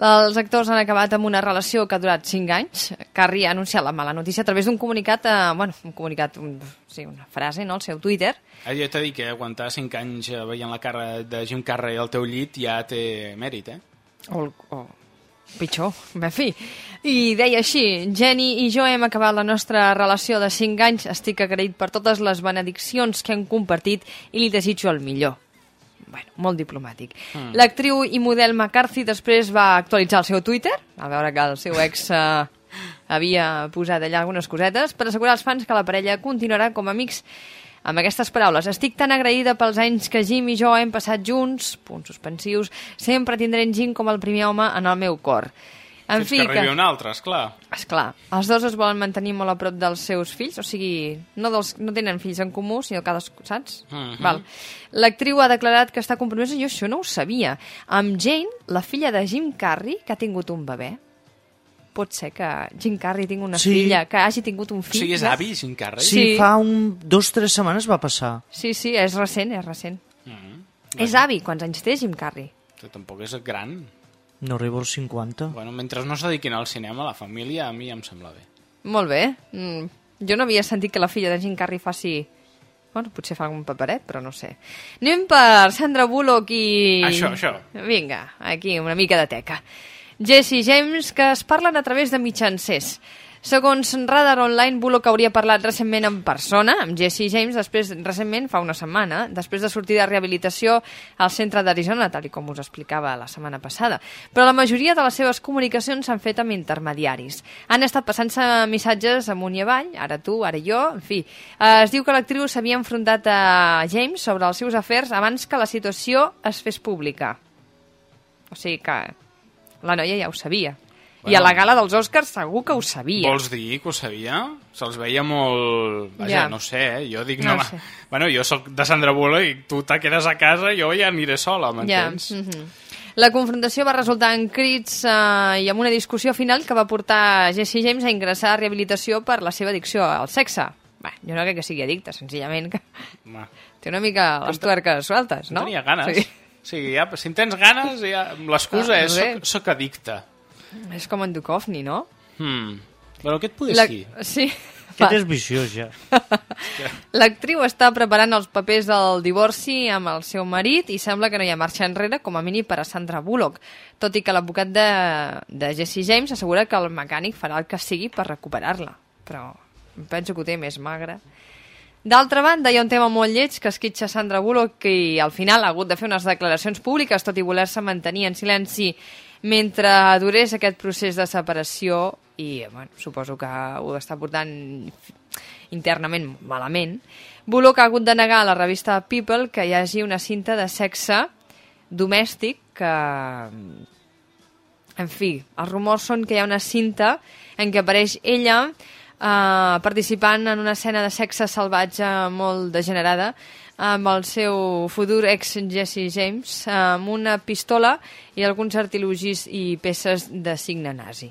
Els actors han acabat amb una relació que ha durat 5 anys. Carrey ha anunciat la mala notícia a través d'un comunicat, eh, bueno, un comunicat, un, sí, una frase, no?, al seu Twitter. Eh, jo t'he dit que aguantar 5 anys eh, veient la cara de Jim Carrey al teu llit ja té mèrit, eh? O, o pitjor, en fi. I deia així, Jenny i jo hem acabat la nostra relació de 5 anys, estic agraït per totes les benediccions que hem compartit i li desitjo el millor. Bueno, molt diplomàtic. Mm. L'actriu i model McCarthy després va actualitzar el seu Twitter, a veure que el seu ex eh, havia posat allà algunes cosetes, per assegurar als fans que la parella continuarà com a amics amb aquestes paraules. Estic tan agraïda pels anys que Jim i jo hem passat junts, punts suspensius, sempre tindré en Jim com el primer home en el meu cor. En Fins que arribi un altre, esclar. Esclar, els dos es volen mantenir molt a prop dels seus fills, o sigui, no, dels, no tenen fills en comú, sinó cadascú, saps? Mhm. Val. L'actriu ha declarat que està compromesa, jo això no ho sabia, amb Jane, la filla de Jim Carrey, que ha tingut un bebè. Pot ser que Jim Carrey tingui una Sí. filla, que hagi tingut un O fill. sigui, és ja? avi, Jim Carrey? Sí, sí, fa un, dos, tres setmanes va passar. Sí, sí, és recent, és recent. Mm. És avi, quants anys té Jim Carrey? Que tampoc és gran. No arriba als 50. Bueno, mentre no es dediquin al cinema, la família, a mi em sembla bé. Molt bé. Mm, jo no havia sentit que la filla de Jim Carrey faci... Bueno, potser fa algun paperet, però no sé. Anem per Sandra Bullock i... Això, això. Vinga, aquí, una mica de teca. Jesse James, que es parlen a través de mitjancers. Segons Radar Online, Bullock hauria parlat recentment en persona amb Jesse James, després, recentment, fa una setmana, després de sortir de rehabilitació al centre d'Arizona, tal com us explicava la setmana passada. Però la majoria de les seves comunicacions s'han fet amb intermediaris. Han estat passant-se missatges amunt i avall, ara tu, ara jo, en fi. Eh, es diu que l'actriu s'havia enfrontat a James sobre els seus afers abans que la situació es fes pública. O sigui que la noia ja ho sabia. I a Bueno. la gala dels Oscars segur que ho sabia. Vols dir que ho sabia? Se'ls veia molt... Vaja, Ja. no sé, eh? Jo dic... No No, sé. Bueno, jo sóc de Sandra Bullock i tu te quedes a casa, jo ja aniré sola, m'entens? Ja, mhm. La confrontació va resultar en crits eh, i amb una discussió final que va portar Jesse James a ingressar a rehabilitació per la seva addicció al sexe. Bé, jo no crec que sigui addicte, senzillament que té una mica les tuerques sueltes, no? no tenia ganes. Sí. O sigui, ja, si en tens ganes, ja, l'excusa Ah, és soc, soc addicte. És com en Duchovny, no? Hmm. Però aquest poder La- sí. Sí. Aquest és viciós, ja. *laughs* L'actriu està preparant els papers del divorci amb el seu marit i sembla que no hi ha marxa enrere, com a mínim per a Sandra Bullock, tot i que l'advocat de, de Jesse James assegura que el mecànic farà el que sigui per recuperar-la. Però em penso que ho té més magre. D'altra banda, hi ha un tema molt lleig que esquitxa Sandra Bullock i al final ha hagut de fer unes declaracions públiques, tot i voler-se mantenir en silenci mentre durés aquest procés de separació i bueno, suposo que ho està portant internament malament. Bullock ha hagut de negar a la revista People que hi hagi una cinta de sexe domèstic que... En fi, els rumors són que hi ha una cinta en què apareix ella eh, participant en una escena de sexe salvatge molt degenerada amb el seu futur ex Jesse James amb una pistola i alguns artilugis i peces de signe nazi.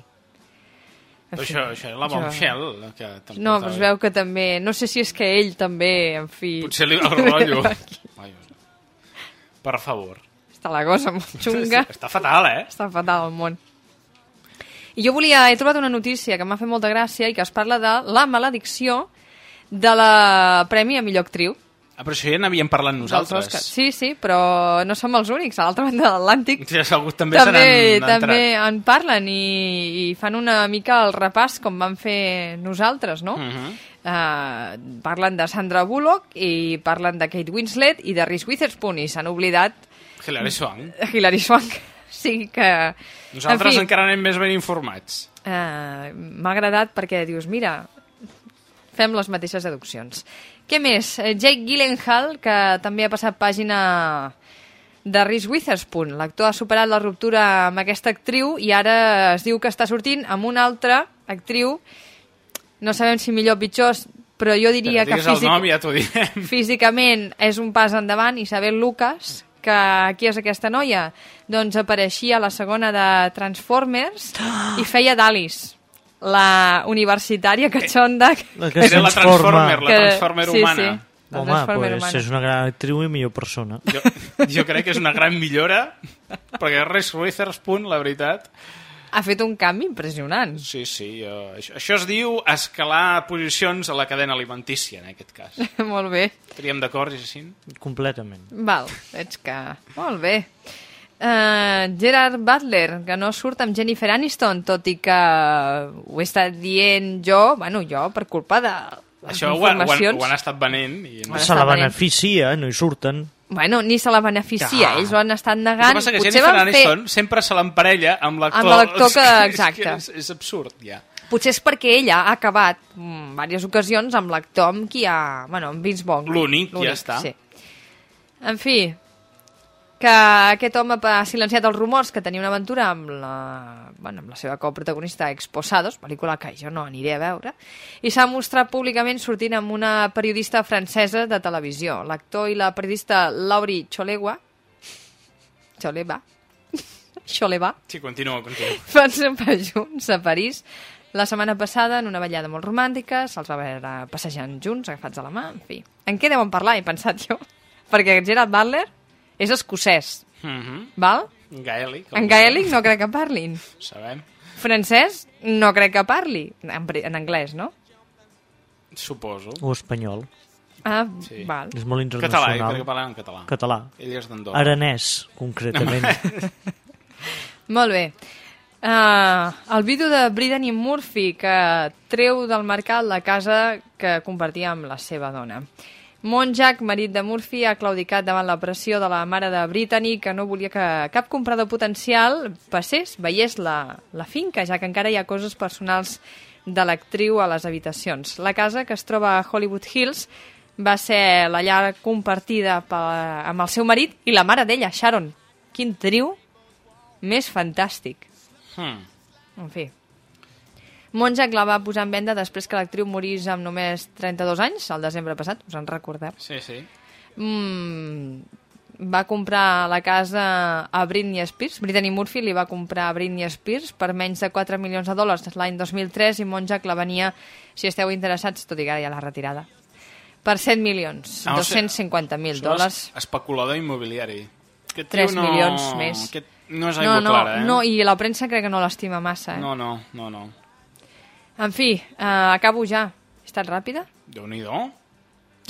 Però fi, això, això la bombshell. Que No, però es veu que també... No sé si és que ell també, en fi... Potser li el rotllo. *laughs* Per favor. Està la cosa molt *laughs* xunga. Està fatal, eh? Està fatal el món. I jo volia... He trobat una notícia que m'ha fet molta gràcia i que es parla de la maledicció de la Premi a millor actriu. Ah, però això ja n'havíem parlat nosaltres. Sí, sí, però no som els únics. A l'altra banda de l'Atlàntic Sí, algú també, també, se n'han també en parlen i, i fan una mica el repàs com vam fer nosaltres, no? Mhm. Uh, parlen de Sandra Bullock i parlen de Kate Winslet i de Reese Witherspoon i s'han oblidat Hilary Swank. Hilary Swank. Sí que... Nosaltres en fi, encara anem més ben informats. eh, m'ha agradat perquè dius, mira, fem les mateixes deduccions. Què més? Eh, Jake Gyllenhaal, que també ha passat pàgina de Reese Witherspoon. L'actor ha superat la ruptura amb aquesta actriu i ara es diu que està sortint amb una altra actriu, no sabem si millor o pitjor, però jo diria Però que el nom ja direm. físicament és un pas endavant, Isabel Lucas, que qui és aquesta noia? Doncs apareixia a la segona de Transformers i feia d'Alice, la universitària catxonda. La que Era la. Transformer, la Transformer sí, humana. Sí, la Home, Transformer pues, humana. és una gran actriu i millor persona. Jo, jo crec que és una gran millora, perquè Reese Witherspoon, la veritat... Ha fet un canvi impressionant. Sí, sí, jo, això, això es diu escalar posicions a la cadena alimentícia, en aquest cas. *laughs* Molt bé. Estaríem d'acord, Jacint? Completament. Val, veig que... Molt bé. Uh, Gerard Butler, que no surt amb Jennifer Aniston, tot i que ho he estat dient jo, bueno, jo, per culpa de les Això ho, han- ho, han, ho han estat venent. I no. Se la beneficia, no hi surten. Bueno, ni se la beneficia, Ah. ells ho han estat El negant. que passa que Potser Jennifer van fer- Aniston sempre se l'emparella amb l'actor. Amb l'actor *laughs* que- És exacte. És, és absurd, ja. Potser és perquè ella ha acabat en diverses ocasions amb l'actor amb qui ha... Bueno, amb Vince Vaughn. L'únic, ja està. Sí. En fi, que aquest home ha silenciat els rumors que tenia una aventura amb la, bueno, amb la seva coprotagonista Exposados, pel·lícula que jo no aniré a veure, i s'ha mostrat públicament sortint amb una periodista francesa de televisió. L'actor i la periodista Laurie Cholewa Choleva *laughs* Choleva Sí, continua, continua. van sopar junts a París la setmana passada en una ballada molt romàntica, se'ls va veure passejant junts, agafats a la mà, en fi. En què deuen parlar, he pensat jo? *laughs* Perquè Gerard Butler és escocès, Mm -hmm. val? Gaèlic. En gaèlic no crec que parlin. Sabem. Francès no crec que parli. En, en anglès, no? Suposo. O espanyol. Ah, Sí. val. És molt Català, internacional. jo crec que parlen en català. Català. Ell és d'Andorra. Aranès, concretament. *laughs* Molt bé. Uh, el vídeo de Brittany Murphy que treu del mercat la casa que compartia amb la seva dona. Monjack, marit de Murphy, ha claudicat davant la pressió de la mare de Brittany que no volia que cap comprador potencial passés, veiés la, la finca, ja que encara hi ha coses personals de l'actriu a les habitacions. La casa, que es troba a Hollywood Hills, va ser la llar compartida per, amb el seu marit i la mare d'ella, Sharon. Quin trio més fantàstic. Hmm. En fi. Monjack la va posar en venda després que l'actriu morís amb només 32 anys, al desembre passat, us en recordeu? Sí, sí. Mm, va comprar la casa a Britney Spears. Brittany Murphy li va comprar a Britney Spears per menys de 4 milions de dòlars l'any 2003 i Monjack la venia, si esteu interessats, tot i que ara ja l'ha retirada, per 7 milions, Ah, o sigui, 250.000 Això dòlars. és Especulador immobiliari. Aquest 3 tio no... milions més. Aquest no és No, aigua no, clara, eh? no, i la premsa crec que no l'estima massa. Eh? no, no, no, no. En fi, eh, acabo ja. He estat ràpida? Déu-n'hi-do.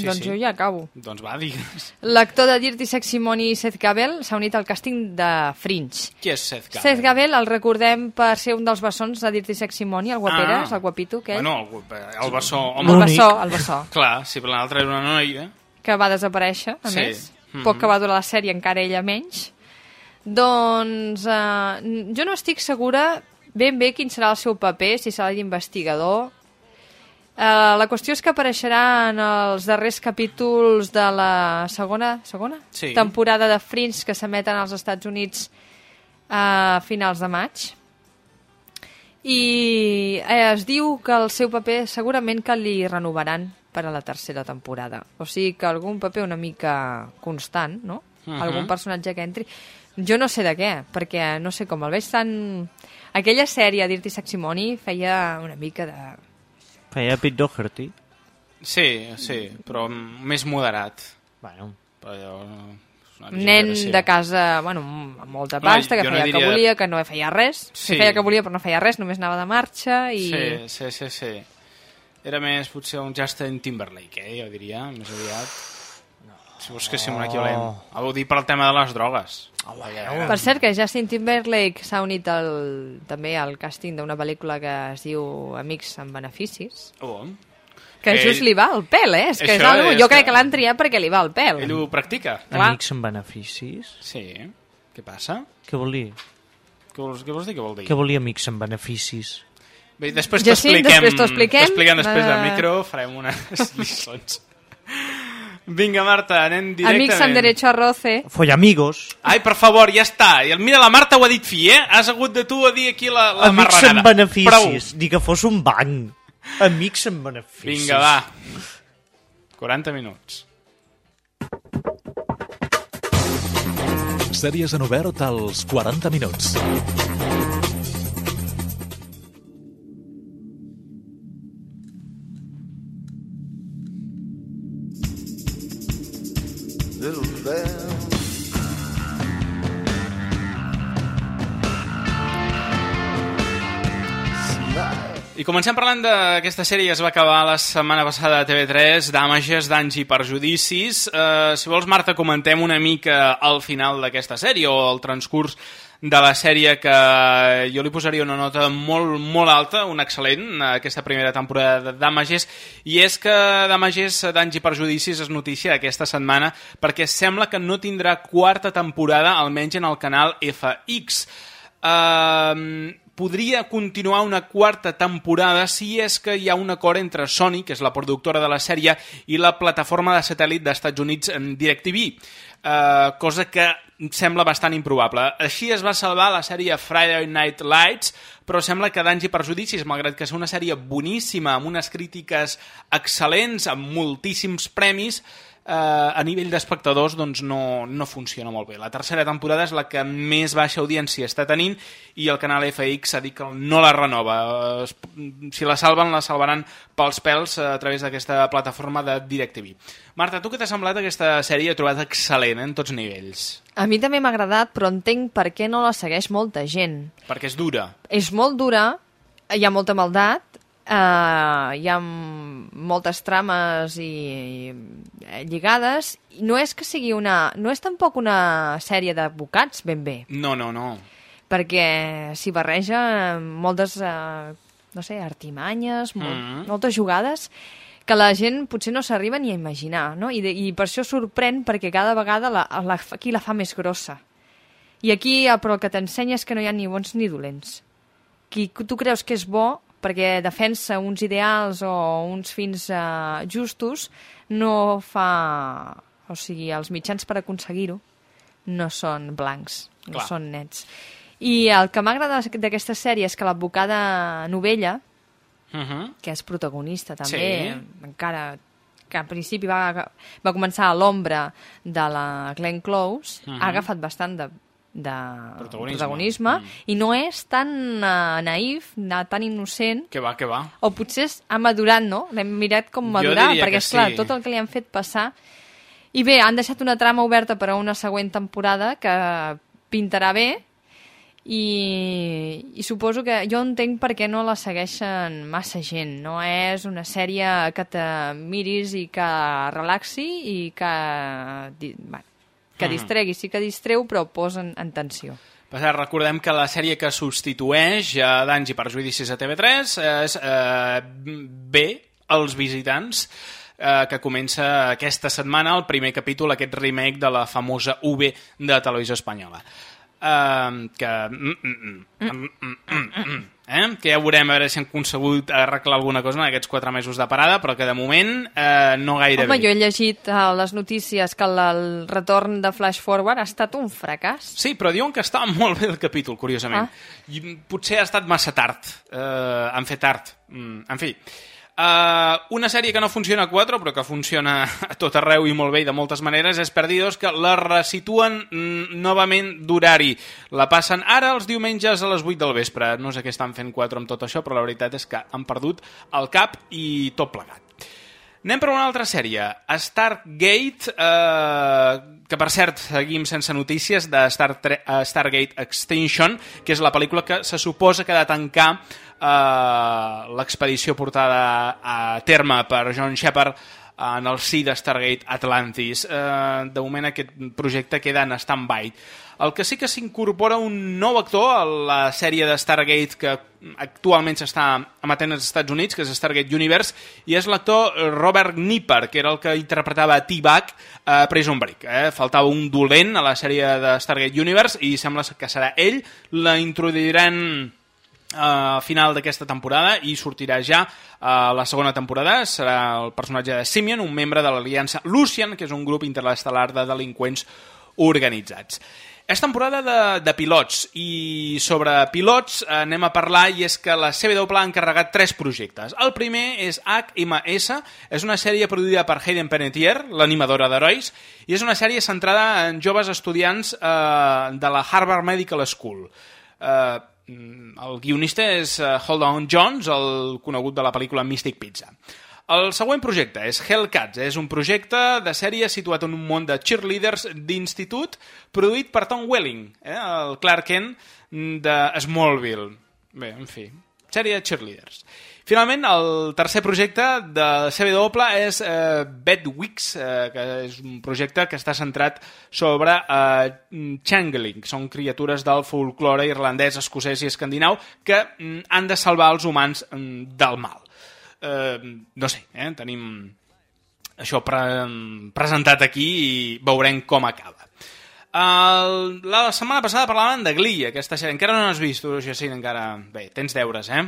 Sí, doncs sí. jo ja acabo. Doncs va, digues. L'actor de Dirty Sexy Money, Seth Gabel, s'ha unit al càsting de Fringe. Qui és Seth Gabel? Seth Gabel el recordem per ser un dels bessons de Dirty Sexy Money, el guaperes, Ah. el guapito aquell, Bueno, el, el bessó... El bessó, el *laughs* bessó. Clar, si per l'altre era una noia... que va desaparèixer, a Sí. més. Mhm. Poc que va durar la sèrie, encara ella menys. Doncs eh, jo no estic segura ben bé quin serà el seu paper, si serà d'investigador. Eh, la qüestió és que apareixerà en els darrers capítols de la segona, segona? Sí. temporada de Fringe que s'emeten als Estats Units a finals de maig. I eh, es diu que el seu paper segurament que li renovaran per a la tercera temporada. O sigui que algun paper una mica constant, no? Mhm. Algun personatge que entri. Jo no sé de què, perquè no sé com el veig tan... Aquella sèrie, Dirty Sexy Money, feia una mica de... Feia Pete Doherty. Sí, sí, però més moderat. Bueno. Però allò... és una nen de casa, bueno, amb molta No, pasta, que jo no feia el que diria- volia, que no feia res. Sí. Que feia que volia però no feia res, només anava de marxa i... Sí, sí, sí, sí. Era més potser un Justin Timberlake, eh, jo diria, més aviat. Si busquéssim un equivalent. Ho dic per al tema de les drogues. Oh, Per cert, que Justin Timberlake s'ha unit al, també al càsting d'una pel·lícula que es diu Amics amb beneficis. Oh. Que Ell- just li va al pèl, eh? És que és algo, és jo que- crec que l'han triat perquè li va al pèl. Ell ho practica. Clar. Amics amb beneficis? Sí. Què passa? Què vol dir? Què vols, què vols dir? Què vol dir? Què vol dir amics amb beneficis? Bé, després Jo sí, t'expliquem... després t'ho expliquem. T'expliquem després del micro, farem unes *laughs* lliçons. Vinga, Marta, anem directament. Amics amb derecho a roce. Follamigos. Ai, per favor, ja està. I el- Mira, la Marta ho ha dit fi, eh? Has hagut de tu a dir aquí la, la Amics marranada. amb beneficis. Prou. Ni que fos un banc. Amics amb beneficis. Vinga, va. 40 minuts. Sèries en obert als 40 minuts. Comencem parlant d'aquesta sèrie que es va acabar la setmana passada a TV3, Damages, Danys i Perjudicis. Uh, si vols, Marta, comentem una mica al final d'aquesta sèrie o el transcurs de la sèrie que jo li posaria una nota molt, molt alta, un excel·lent, aquesta primera temporada de Damages, i és que Damages, Danys i Perjudicis és notícia aquesta setmana perquè sembla que no tindrà quarta temporada, almenys en el canal FX. Uh, podria continuar una quarta temporada si és que hi ha un acord entre Sony, que és la productora de la sèrie, i la plataforma de satèl·lit d'Estats Units DirecTV, uh, cosa que sembla bastant improbable. Així es va salvar la sèrie Friday Night Lights, però sembla que danys i perjudicis, malgrat que és una sèrie boníssima, amb unes crítiques excel·lents, amb moltíssims premis, eh, a nivell d'espectadors doncs no, no funciona molt bé. La tercera temporada és la que més baixa audiència està tenint i el canal FX ha dit que no la renova. Eh, Si la salven, la salvaran pels pèls a través d'aquesta plataforma de DirecTV. Marta, tu què t'ha semblat aquesta sèrie? He trobat excel·lent eh, en tots nivells. A mi també m'ha agradat, però entenc per què no la segueix molta gent. Perquè és dura. És molt dura, hi ha molta maldat, eh, hi ha moltes trames i, i eh, lligades. No és que sigui una... No és tampoc una sèrie d'advocats, ben bé, No, no, no. perquè s'hi barreja moltes, eh, no sé, artimanyes, molt, Mhm. moltes jugades que la gent potser no s'arriba ni a imaginar, no? I, de, I per això sorprèn perquè cada vegada la, la, aquí la fa més grossa. I aquí però el que t'ensenya és que no hi ha ni bons ni dolents. Qui tu creus que és bo perquè defensa uns ideals o uns fins eh, justos no fa... O sigui, els mitjans per aconseguir-ho no són blancs, no Clar. són nets. I el que m'agrada d'aquesta sèrie és que l'advocada Novella, Uh -huh. que és protagonista també, Sí. encara que al principi va, va començar a l'ombra de la Glenn Close, Mhm. ha agafat bastant de, de Protagonisme. protagonisme Mm. i no és tan uh, naïf, na- tan innocent, Que va, que va. o potser és- ha madurat, no? L'hem mirat com madurar, perquè, esclar, sí. tot el que li han fet passar... I bé, han deixat una trama oberta per a una següent temporada que pintarà bé i, i suposo que jo entenc per què no la segueixen massa gent. No és una sèrie que te miris i que relaxi i que, bueno, que Mhm. distregui. Sí que distreu, però posa en, en tensió. Cert, recordem que la sèrie que substitueix a Danys i perjudicis a TV3 és eh, B, Els visitants, eh, que comença aquesta setmana el primer capítol, aquest remake de la famosa UB de Televisió Espanyola. Eh, que... Mm, mm, mm, mm, mm, mm, mm, eh? que ja veurem a veure si han aconsegut arreglar alguna cosa en aquests quatre mesos de parada, però que de moment eh, no gaire Home, bé. jo he llegit a les notícies que el, retorn de Flash Forward ha estat un fracàs. Sí, però diuen que estava *laughs* molt bé el capítol, curiosament. Ah. I potser ha estat massa tard. Uh, han fet tard. Mm, en fi. Uh, una sèrie que no funciona a 4, però que funciona a tot arreu i molt bé i de moltes maneres, és Perdidos, que la resituen mm, novament d'horari. La passen ara els diumenges a les 8 del vespre. No sé què estan fent 4 amb tot això, però la veritat és que han perdut el cap i tot plegat. Anem per una altra sèrie, Stargate, eh, que per cert seguim sense notícies de Star Tre eh, Stargate Extinction, que és la pel·lícula que se suposa que ha de tancar eh, l'expedició portada a terme per John Shepard en el si de Stargate Atlantis. Eh, de moment aquest projecte queda en stand-by. El que sí que s'incorpora un nou actor a la sèrie de Stargate que actualment s'està emetent als Estats Units, que és Stargate Universe, i és l'actor Robert Nipper, que era el que interpretava T-Bag a Prison Break. Eh? Faltava un dolent a la sèrie de Stargate Universe i sembla que serà ell. La introduiran a final d'aquesta temporada i sortirà ja a la segona temporada. Serà el personatge de Simeon, un membre de l'aliança Lucian, que és un grup interestel·lar de delinqüents organitzats. És temporada de, de pilots i sobre pilots eh, anem a parlar i és que la CW ha encarregat tres projectes. El primer és HMS, és una sèrie produïda per Hayden Panettiere, l'animadora d'herois, i és una sèrie centrada en joves estudiants eh, de la Harvard Medical School. Eh, el guionista és uh, Holdown Jones, el conegut de la pel·lícula Mystic Pizza. El següent projecte és Hellcats, és un projecte de sèrie situat en un món de cheerleaders d'institut produït per Tom Welling, eh, el Clark Kent de Smallville. Bé, en fi, sèrie de cheerleaders. Finalment, el tercer projecte de CW és eh, Bedwix, eh, que és un projecte que està centrat sobre eh, changeling. Són criatures del folklore irlandès, escocès i escandinau que mm, han de salvar els humans mm, del mal. Eh, no sé, eh, tenim això pre presentat aquí i veurem com acaba. El, la setmana passada parlàvem de Glee, aquesta sèrie. Encara no l'has vist, tu, Jacint, encara... Bé, tens deures, eh?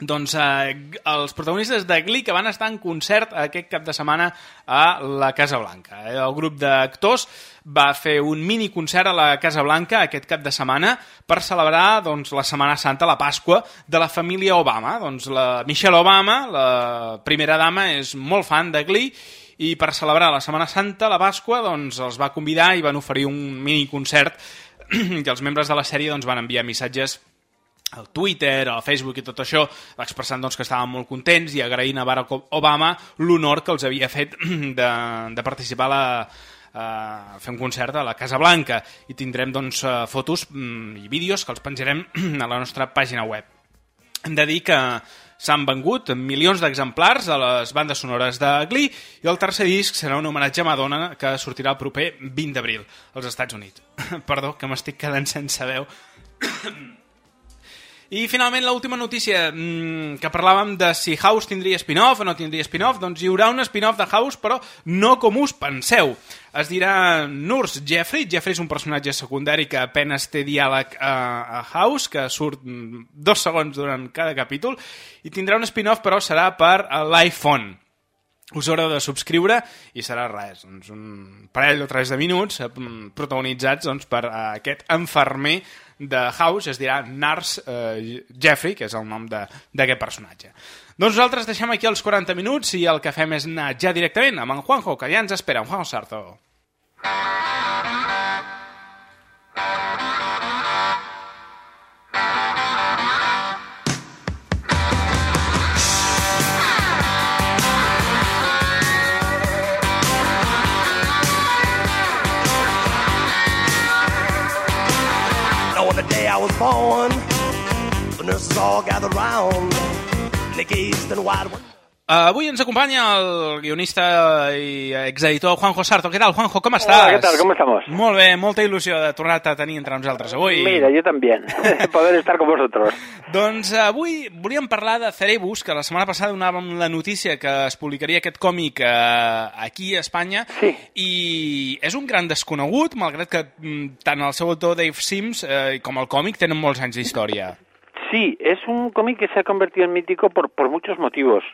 Doncs eh, els protagonistes de Glee que van estar en concert aquest cap de setmana a la Casa Blanca. Eh, El grup d'actors va fer un mini concert a la Casa Blanca aquest cap de setmana per celebrar doncs, la Setmana Santa, la Pasqua, de la família Obama. Doncs la Michelle Obama, la primera dama, és molt fan de Glee i per celebrar la Setmana Santa, la Pasqua, doncs els va convidar i van oferir un mini concert *clears throat* i els membres de la sèrie doncs, van enviar missatges al Twitter, al Facebook i tot això, expressant doncs, que estaven molt contents i agraint a Barack Obama l'honor que els havia fet *clears throat* de, de participar a, la, a fer un concert a la Casa Blanca i tindrem doncs, eh, fotos mm, i vídeos que els penjarem *clears throat* a la nostra pàgina web. Hem de dir que s'han vengut milions d'exemplars a les bandes sonores de Glee i el tercer disc serà un homenatge a Madonna que sortirà el proper 20 d'abril als Estats Units. *clears throat* Perdó, que m'estic quedant sense veu. I finalment l'última notícia mmm, que parlàvem de si House tindria spin-off o no tindria spin-off, doncs hi haurà un spin-off de House, però no com us penseu. Es dirà Nurse Jeffrey. Jeffrey és un personatge secundari que apenes té diàleg a, a House, que surt mm, dos segons durant cada capítol, i tindrà un spin-off, però serà per l'iPhone. us haureu de subscriure i serà res, doncs, un parell o tres de minuts eh, protagonitzats doncs, per eh, aquest enfermer de House, es dirà Nars eh, Jeffrey, que és el nom d'aquest personatge. Doncs nosaltres deixem aquí els 40 minuts i el que fem és anar ja directament amb en Juanjo, que ja ens espera, Juanjo Sarto. Now, The nurses all gathered round. They gazed in wide wonder. Uh, avui ens acompanya el guionista i exeditor Juanjo Sarto. Què tal, Juanjo? Com estàs? Hola, ¿qué tal? ¿Cómo estamos? Molt bé, molta il·lusió de tornar-te a tenir entre nosaltres avui. Mira, yo también. *laughs* Poder estar con vosotros. Doncs eh, avui volíem parlar de Cerebus, que la setmana passada donàvem la notícia que es publicaria aquest còmic eh, aquí a Espanya, sí. i és un gran desconegut, malgrat que mm, tant el seu autor Dave Sims eh, com el còmic tenen molts anys d'història. Sí, es un cómic que se ha convertido en mítico por, por muchos motivos.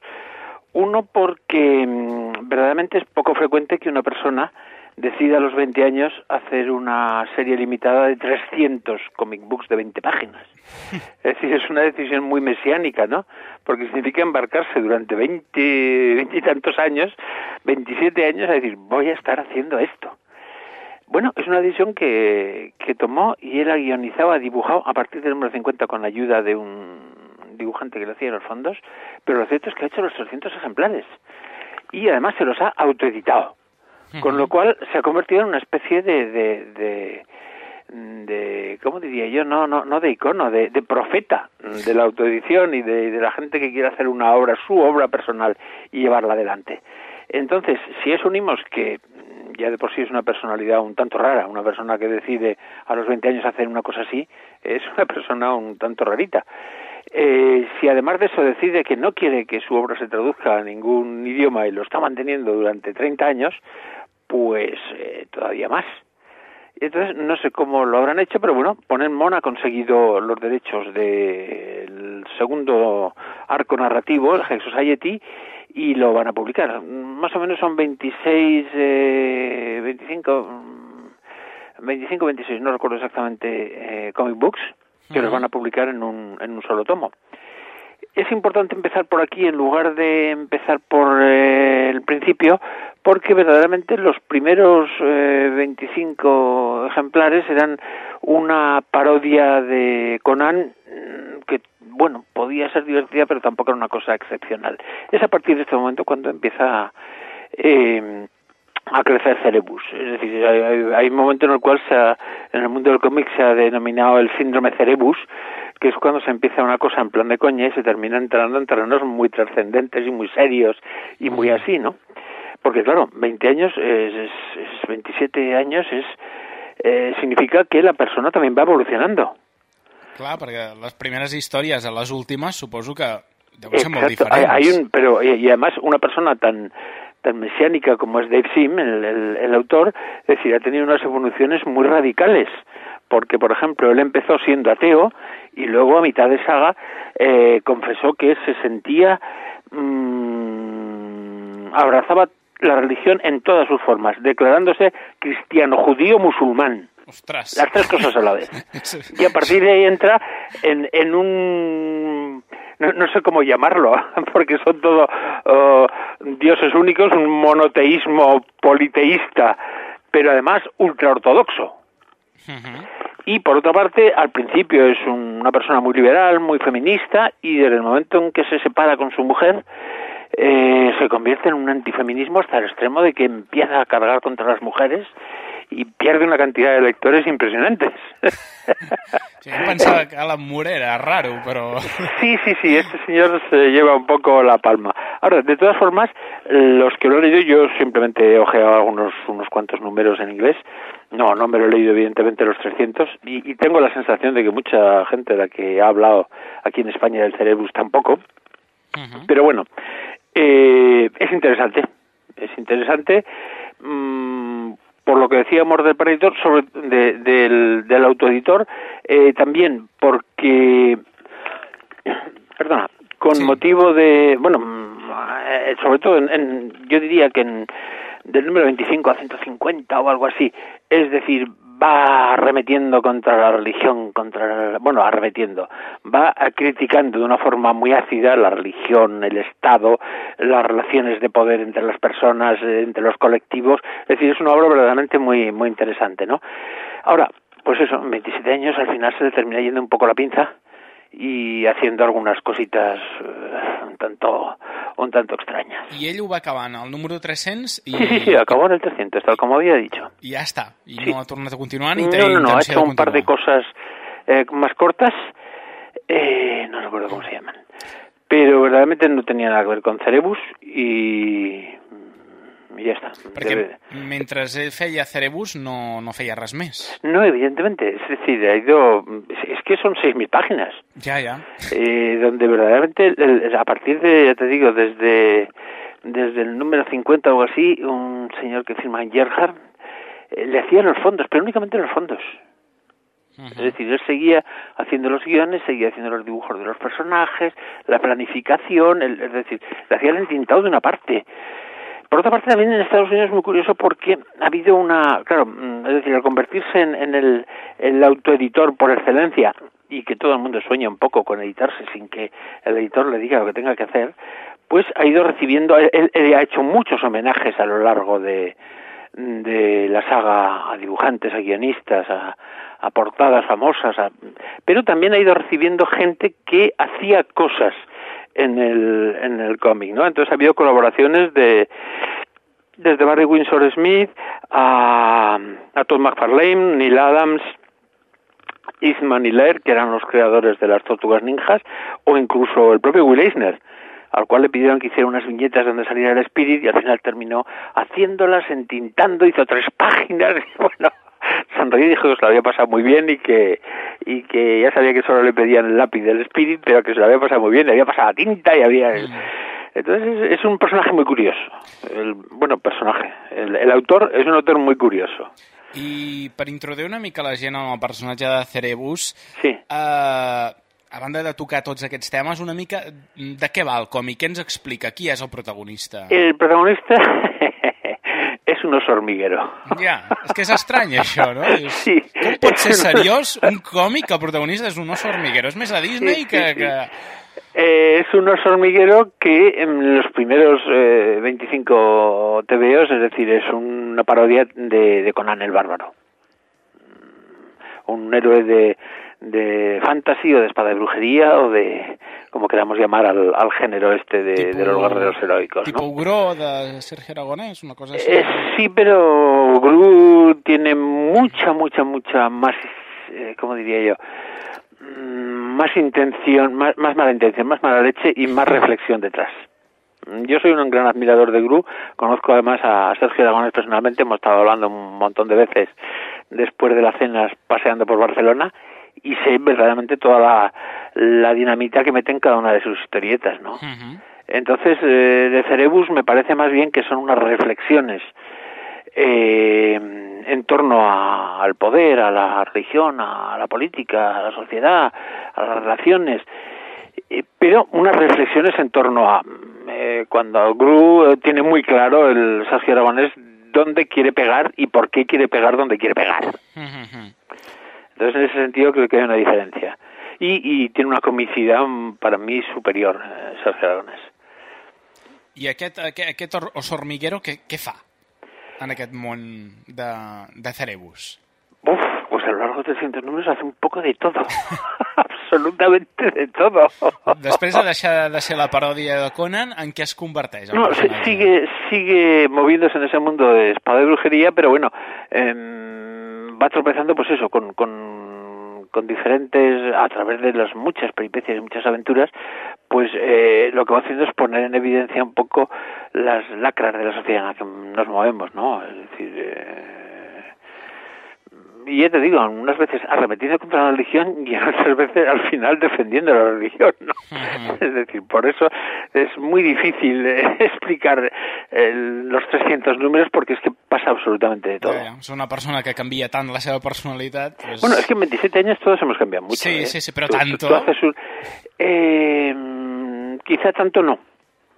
Uno, porque mm, verdaderamente es poco frecuente que una persona decida a los 20 años hacer una serie limitada de 300 comic books de 20 páginas. *laughs* Es decir, es una decisión muy mesiánica, ¿no? Porque significa embarcarse durante 20, 20 y tantos años, 27 años, a decir, voy a estar haciendo esto. Bueno, es una decisión que, que tomó y él ha guionizado, ha dibujado a partir del número 50 con la ayuda de un dibujante que le hacía los fondos, pero lo cierto es que ha hecho los 300 ejemplares y además se los ha autoeditado, con lo cual se ha convertido en una especie de, de, de, de ¿cómo diría yo? No, no, no de icono, de, de profeta de la autoedición y de, de la gente que quiere hacer una obra, su obra personal y llevarla adelante. Entonces, si eso unimos que ya de por sí es una personalidad un tanto rara, una persona que decide a los 20 años hacer una cosa así, es una persona un tanto rarita. Eh, si además de eso decide que no quiere que su obra se traduzca a ningún idioma y lo está manteniendo durante 30 años, pues eh, todavía más. Entonces no sé cómo lo habrán hecho, pero bueno, Ponen Mon ha conseguido los derechos del segundo arco narrativo, el High Society, y lo van a publicar. Más o menos son 26, eh, 25, 25, 26, no recuerdo exactamente, eh, comic books que los van a publicar en un, en un solo tomo. Es importante empezar por aquí en lugar de empezar por eh, el principio, porque verdaderamente los primeros eh, 25 ejemplares eran una parodia de Conan mm, que, bueno, podía ser divertida, pero tampoco era una cosa excepcional. Es a partir de este momento cuando empieza eh, a crecer Cerebus. Es decir, hay, un momento en el cual se ha- en el mundo del cómic se ha denominado el síndrome Cerebus, que es cuando se empieza una cosa en plan de coña y se termina entrando en terrenos muy trascendentes y muy serios y muy así, ¿no? Porque claro, 20 años, es, es- es 27 años, es eh, significa que la persona también va evolucionando. Clar, perquè les primeres històries a les últimes suposo que ser molt hay un, pero y, y además una persona tan tan mesiánica como es Dave Sim, el, el- el autor, es decir, ha tenido unas evoluciones muy radicales. Porque, por ejemplo, él empezó siendo ateo y luego a mitad de saga eh, confesó que se sentía mm, abrazaba la religión en todas sus formas, declarándose cristiano, judío, musulmán. Ostras. Las tres cosas a la vez. *laughs* Y a partir de ahí entra en, en un... No, no sé cómo llamarlo, *laughs* porque son todo oh, dioses únicos, un monoteísmo politeísta, pero además ultraortodoxo. Y por otra parte, al principio es un- una persona muy liberal, muy feminista, y desde el momento en que se separa con su mujer, eh, se convierte en un antifeminismo hasta el extremo de que empieza a cargar contra las mujeres y pierde una cantidad de lectores impresionantes. *laughs* Sí, jo pensava que Alan Moore era raro, però... *laughs* Sí, sí, sí, este señor se lleva un poco la palma. Ahora, de todas formas, los que lo he leído, yo simplemente he ojeado algunos unos cuantos números en inglés. No, no me lo he leído, evidentemente, los 300. Y, y tengo la sensación de que mucha gente de la que ha hablado aquí en España del Cerebus tampoco. Pero bueno, eh, es interesante. Es interesante. mm, por lo que decíamos del editor, sobre de- del, del autoeditor, eh, también porque, *clears throat* perdona, con motivo de, bueno, mm, eh, sobre todo, en, en- yo diría que en, del número 25 a 150 o algo así, es decir, va arremetiendo contra la religión, contra la- bueno, arremetiendo, va criticando de una forma muy ácida la religión, el Estado, las relaciones de poder entre las personas, eh, entre los colectivos, es decir, es una obra verdaderamente muy, muy interesante, ¿no? Ahora, pues eso, en 27 años al final se termina yendo un poco la pinza y haciendo algunas cositas eh, un tanto un tanto extrañas. I ell ho va acabar en el número 300 i, Sí, sí, sí, acabó en el 300, tal como había dicho. i ja està. I no ha tornat a continuar ni té No, no, no, ha hecho un par de cosas eh, más cortas, eh, no recuerdo cómo se llaman, pero verdaderamente no tenía nada que ver con Cerebus y, y ya está. Perquè Debe- mentre ell feia Cerebus no, no feia res més. No, evidentemente, es decir, ha ido, es que son 6.000 páginas. Ja, ja. eh, donde verdaderamente a partir de, ya te digo, desde, desde el número 50 o así, un señor que firma Gerhard eh, le hacía los fondos, pero únicamente los fondos. Es decir, él seguía haciendo los guiones, seguía haciendo los dibujos de los personajes, la planificación, el- es decir, le hacía el entintado de una parte. Por otra parte, también en Estados Unidos es muy curioso porque ha habido una, claro, mm, es decir, al convertirse en, en el, autoeditor por excelencia y que todo el mundo sueña un poco con editarse sin que el editor le diga lo que tenga que hacer, pues ha ido recibiendo, él ha hecho muchos homenajes a lo largo de, de la saga a dibujantes, a guionistas, a, a portadas famosas, a- pero también ha ido recibiendo gente que hacía cosas en el, en el cómic, ¿no? Entonces ha habido colaboraciones de desde Barry Windsor Smith a, a Todd McFarlane, Neil Adams, Eastman y Laird, que eran los creadores de las Tortugas Ninjas, o incluso el propio Will Eisner, al cual le pidieron que hiciera unas viñetas donde saliera el Spirit y al final terminó haciéndolas, entintando, hizo tres páginas *laughs* y bueno, sonreí y dijo que se lo había pasado muy bien y que y que ya sabía que solo le pedían el lápiz del Spirit, pero que se lo había pasado muy bien, le había pasado la tinta y había... Entonces es, un personaje muy curioso. El, bueno, personaje. El, el autor es un autor muy curioso. I per introduir una mica la gent en el personatge de Cerebus, sí. eh, a banda de tocar tots aquests temes, una mica de què va el còmic? Què ens explica? Qui és el protagonista? El protagonista es un oso hormiguero. *laughs* Ja, és que és estrany això, no? *laughs* Dius, Sí. Com pot ser *laughs* seriós un còmic que el protagonista és un oso hormiguero? És més a Disney Sí, sí, que... sí. que... Eh, es un oso hormiguero que en los primeros eh, 25 TVOs, es decir, es una parodia de, de Conan el Bárbaro. Un héroe de, de fantasy o de espada de brujería o de, como queramos llamar al, al género este de, de los guerreros heroicos. Tipo ¿no? De Sergio Aragonés, una cosa. Eh, sí, pero Gru tiene mucha, mucha, mucha más, eh, ¿cómo diría yo? Mm, Más intención, más, más mala intención, más mala leche y más reflexión detrás. Yo soy un gran admirador de Gru, conozco además a Sergio Aragonés personalmente, hemos estado hablando un montón de veces después de las cenas paseando por Barcelona y sé verdaderamente toda la, la dinamita que mete en cada una de sus historietas, ¿no? Entonces, eh, de Cerebus me parece más bien que son unas reflexiones eh, en torno a- al poder, a la religión, a la política, a la sociedad, a las relaciones, eh, pero unas reflexiones en torno a eh, cuando Gru eh, tiene muy claro el Sergio Aragonés dónde quiere pegar y por qué quiere pegar donde quiere pegar. Entonces, en ese sentido, creo que hay una diferencia. Y, y tiene una comicidad para mí superior, eh, Sergio Aragonés. I aquest, aquest, aquest oso hormiguero què, què fa en aquest món de, de Cerebus? Uf, pues a lo largo de 300 números hace un poco de todo. *laughs* Absolutamente de todo. Després de deixar de ser la paròdia de Conan, en què es converteix? No, sigue, sigue moviéndose en ese mundo de espada y brujería, pero bueno, em, va tropezando, pues eso, con, con, con diferentes, a través de las muchas peripecias y muchas aventuras, pues eh, lo que va haciendo es poner en evidencia un poco las lacras de la sociedad en la que nos movemos, ¿no? Es decir, eh, y ya te digo, unas veces arremetiendo contra la religión y *laughs* otras veces al final defendiendo la religión, ¿no? Es decir, por eso es muy difícil eh, *laughs* explicar eh, los 300 números porque es que pasa absolutamente de todo. Ja. És una persona que canvia tant la seva personalitat... Pues... Bueno, es que en 27 años todos hemos cambiado mucho. Sí, ¿eh? sí, sí, pero Tú- tú- tanto. tú haces un- eh, quizá tanto no.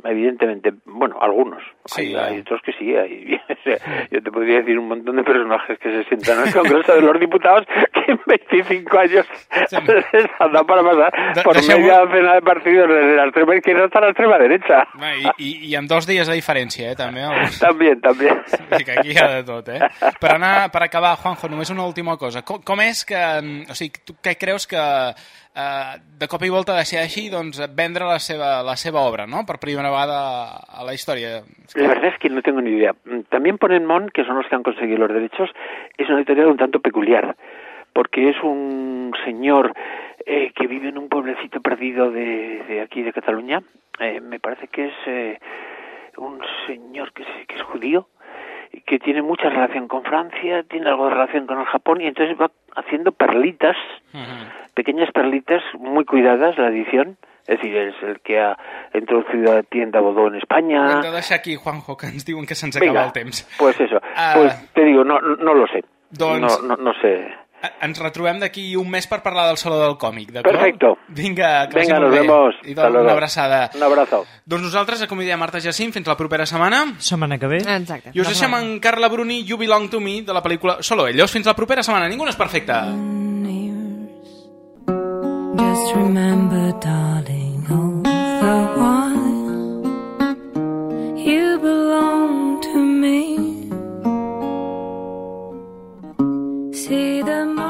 Evidentemente. Bueno, algunos. Sí, hay, hay otros que sí. Hay, *laughs* o sea, yo te podría decir un montón de personajes que se sientan en el Congreso de los Diputados que en 25 años *laughs* les han dado para pasar De- por deixeu- media docena de partidos desde la extrema izquierda hasta la extrema derecha. I, i, I amb dos dies de diferència, eh, també. alguns. *laughs* También, también. Sí, que aquí hi ha de tot, eh? Per anar, per acabar, Juanjo, només una última cosa. Com, com és que... mm, O sigui, tu què creus que eh, de cop i volta decideixi doncs, vendre la seva, la seva obra, no?, per primera vegada a la història. La verdad es que no tengo ni idea. Mm, También Ponen Mon, que son los que han conseguido los derechos, es una editorial un tanto peculiar, porque es un señor eh, que vive en un pueblecito perdido de, de aquí de Cataluña. Eh, me parece que es eh, un señor que es, que es judío que tiene mucha relación con Francia, tiene algo de relación con el Japón y entonces va haciendo perlitas, pequeñas perlitas muy cuidadas la edición. Es decir, es el que ha introducido la tienda Bodó en. Hem de deixar aquí, Juanjo, que ens diuen que se'ns acaba el temps. Pues eso. Ah. Pues te digo, no, no lo sé. Doncs- No, no, no sé. Eh, ens retrobem d'aquí un mes per parlar del Saló del Còmic, d'acord? Perfecto. Vinga, que vagi molt bé. I una abraçada. Un abraço. Doncs nosaltres acomiadem Marta Jacint fins la propera setmana. Setmana que ve. Exacte. I us deixem en Carla Bruni, You Belong to Me, de la pel·lícula Solo Ellos. Fins la propera setmana. Ningú no és perfecte. Just remember, darling, all the while You belong see the moon.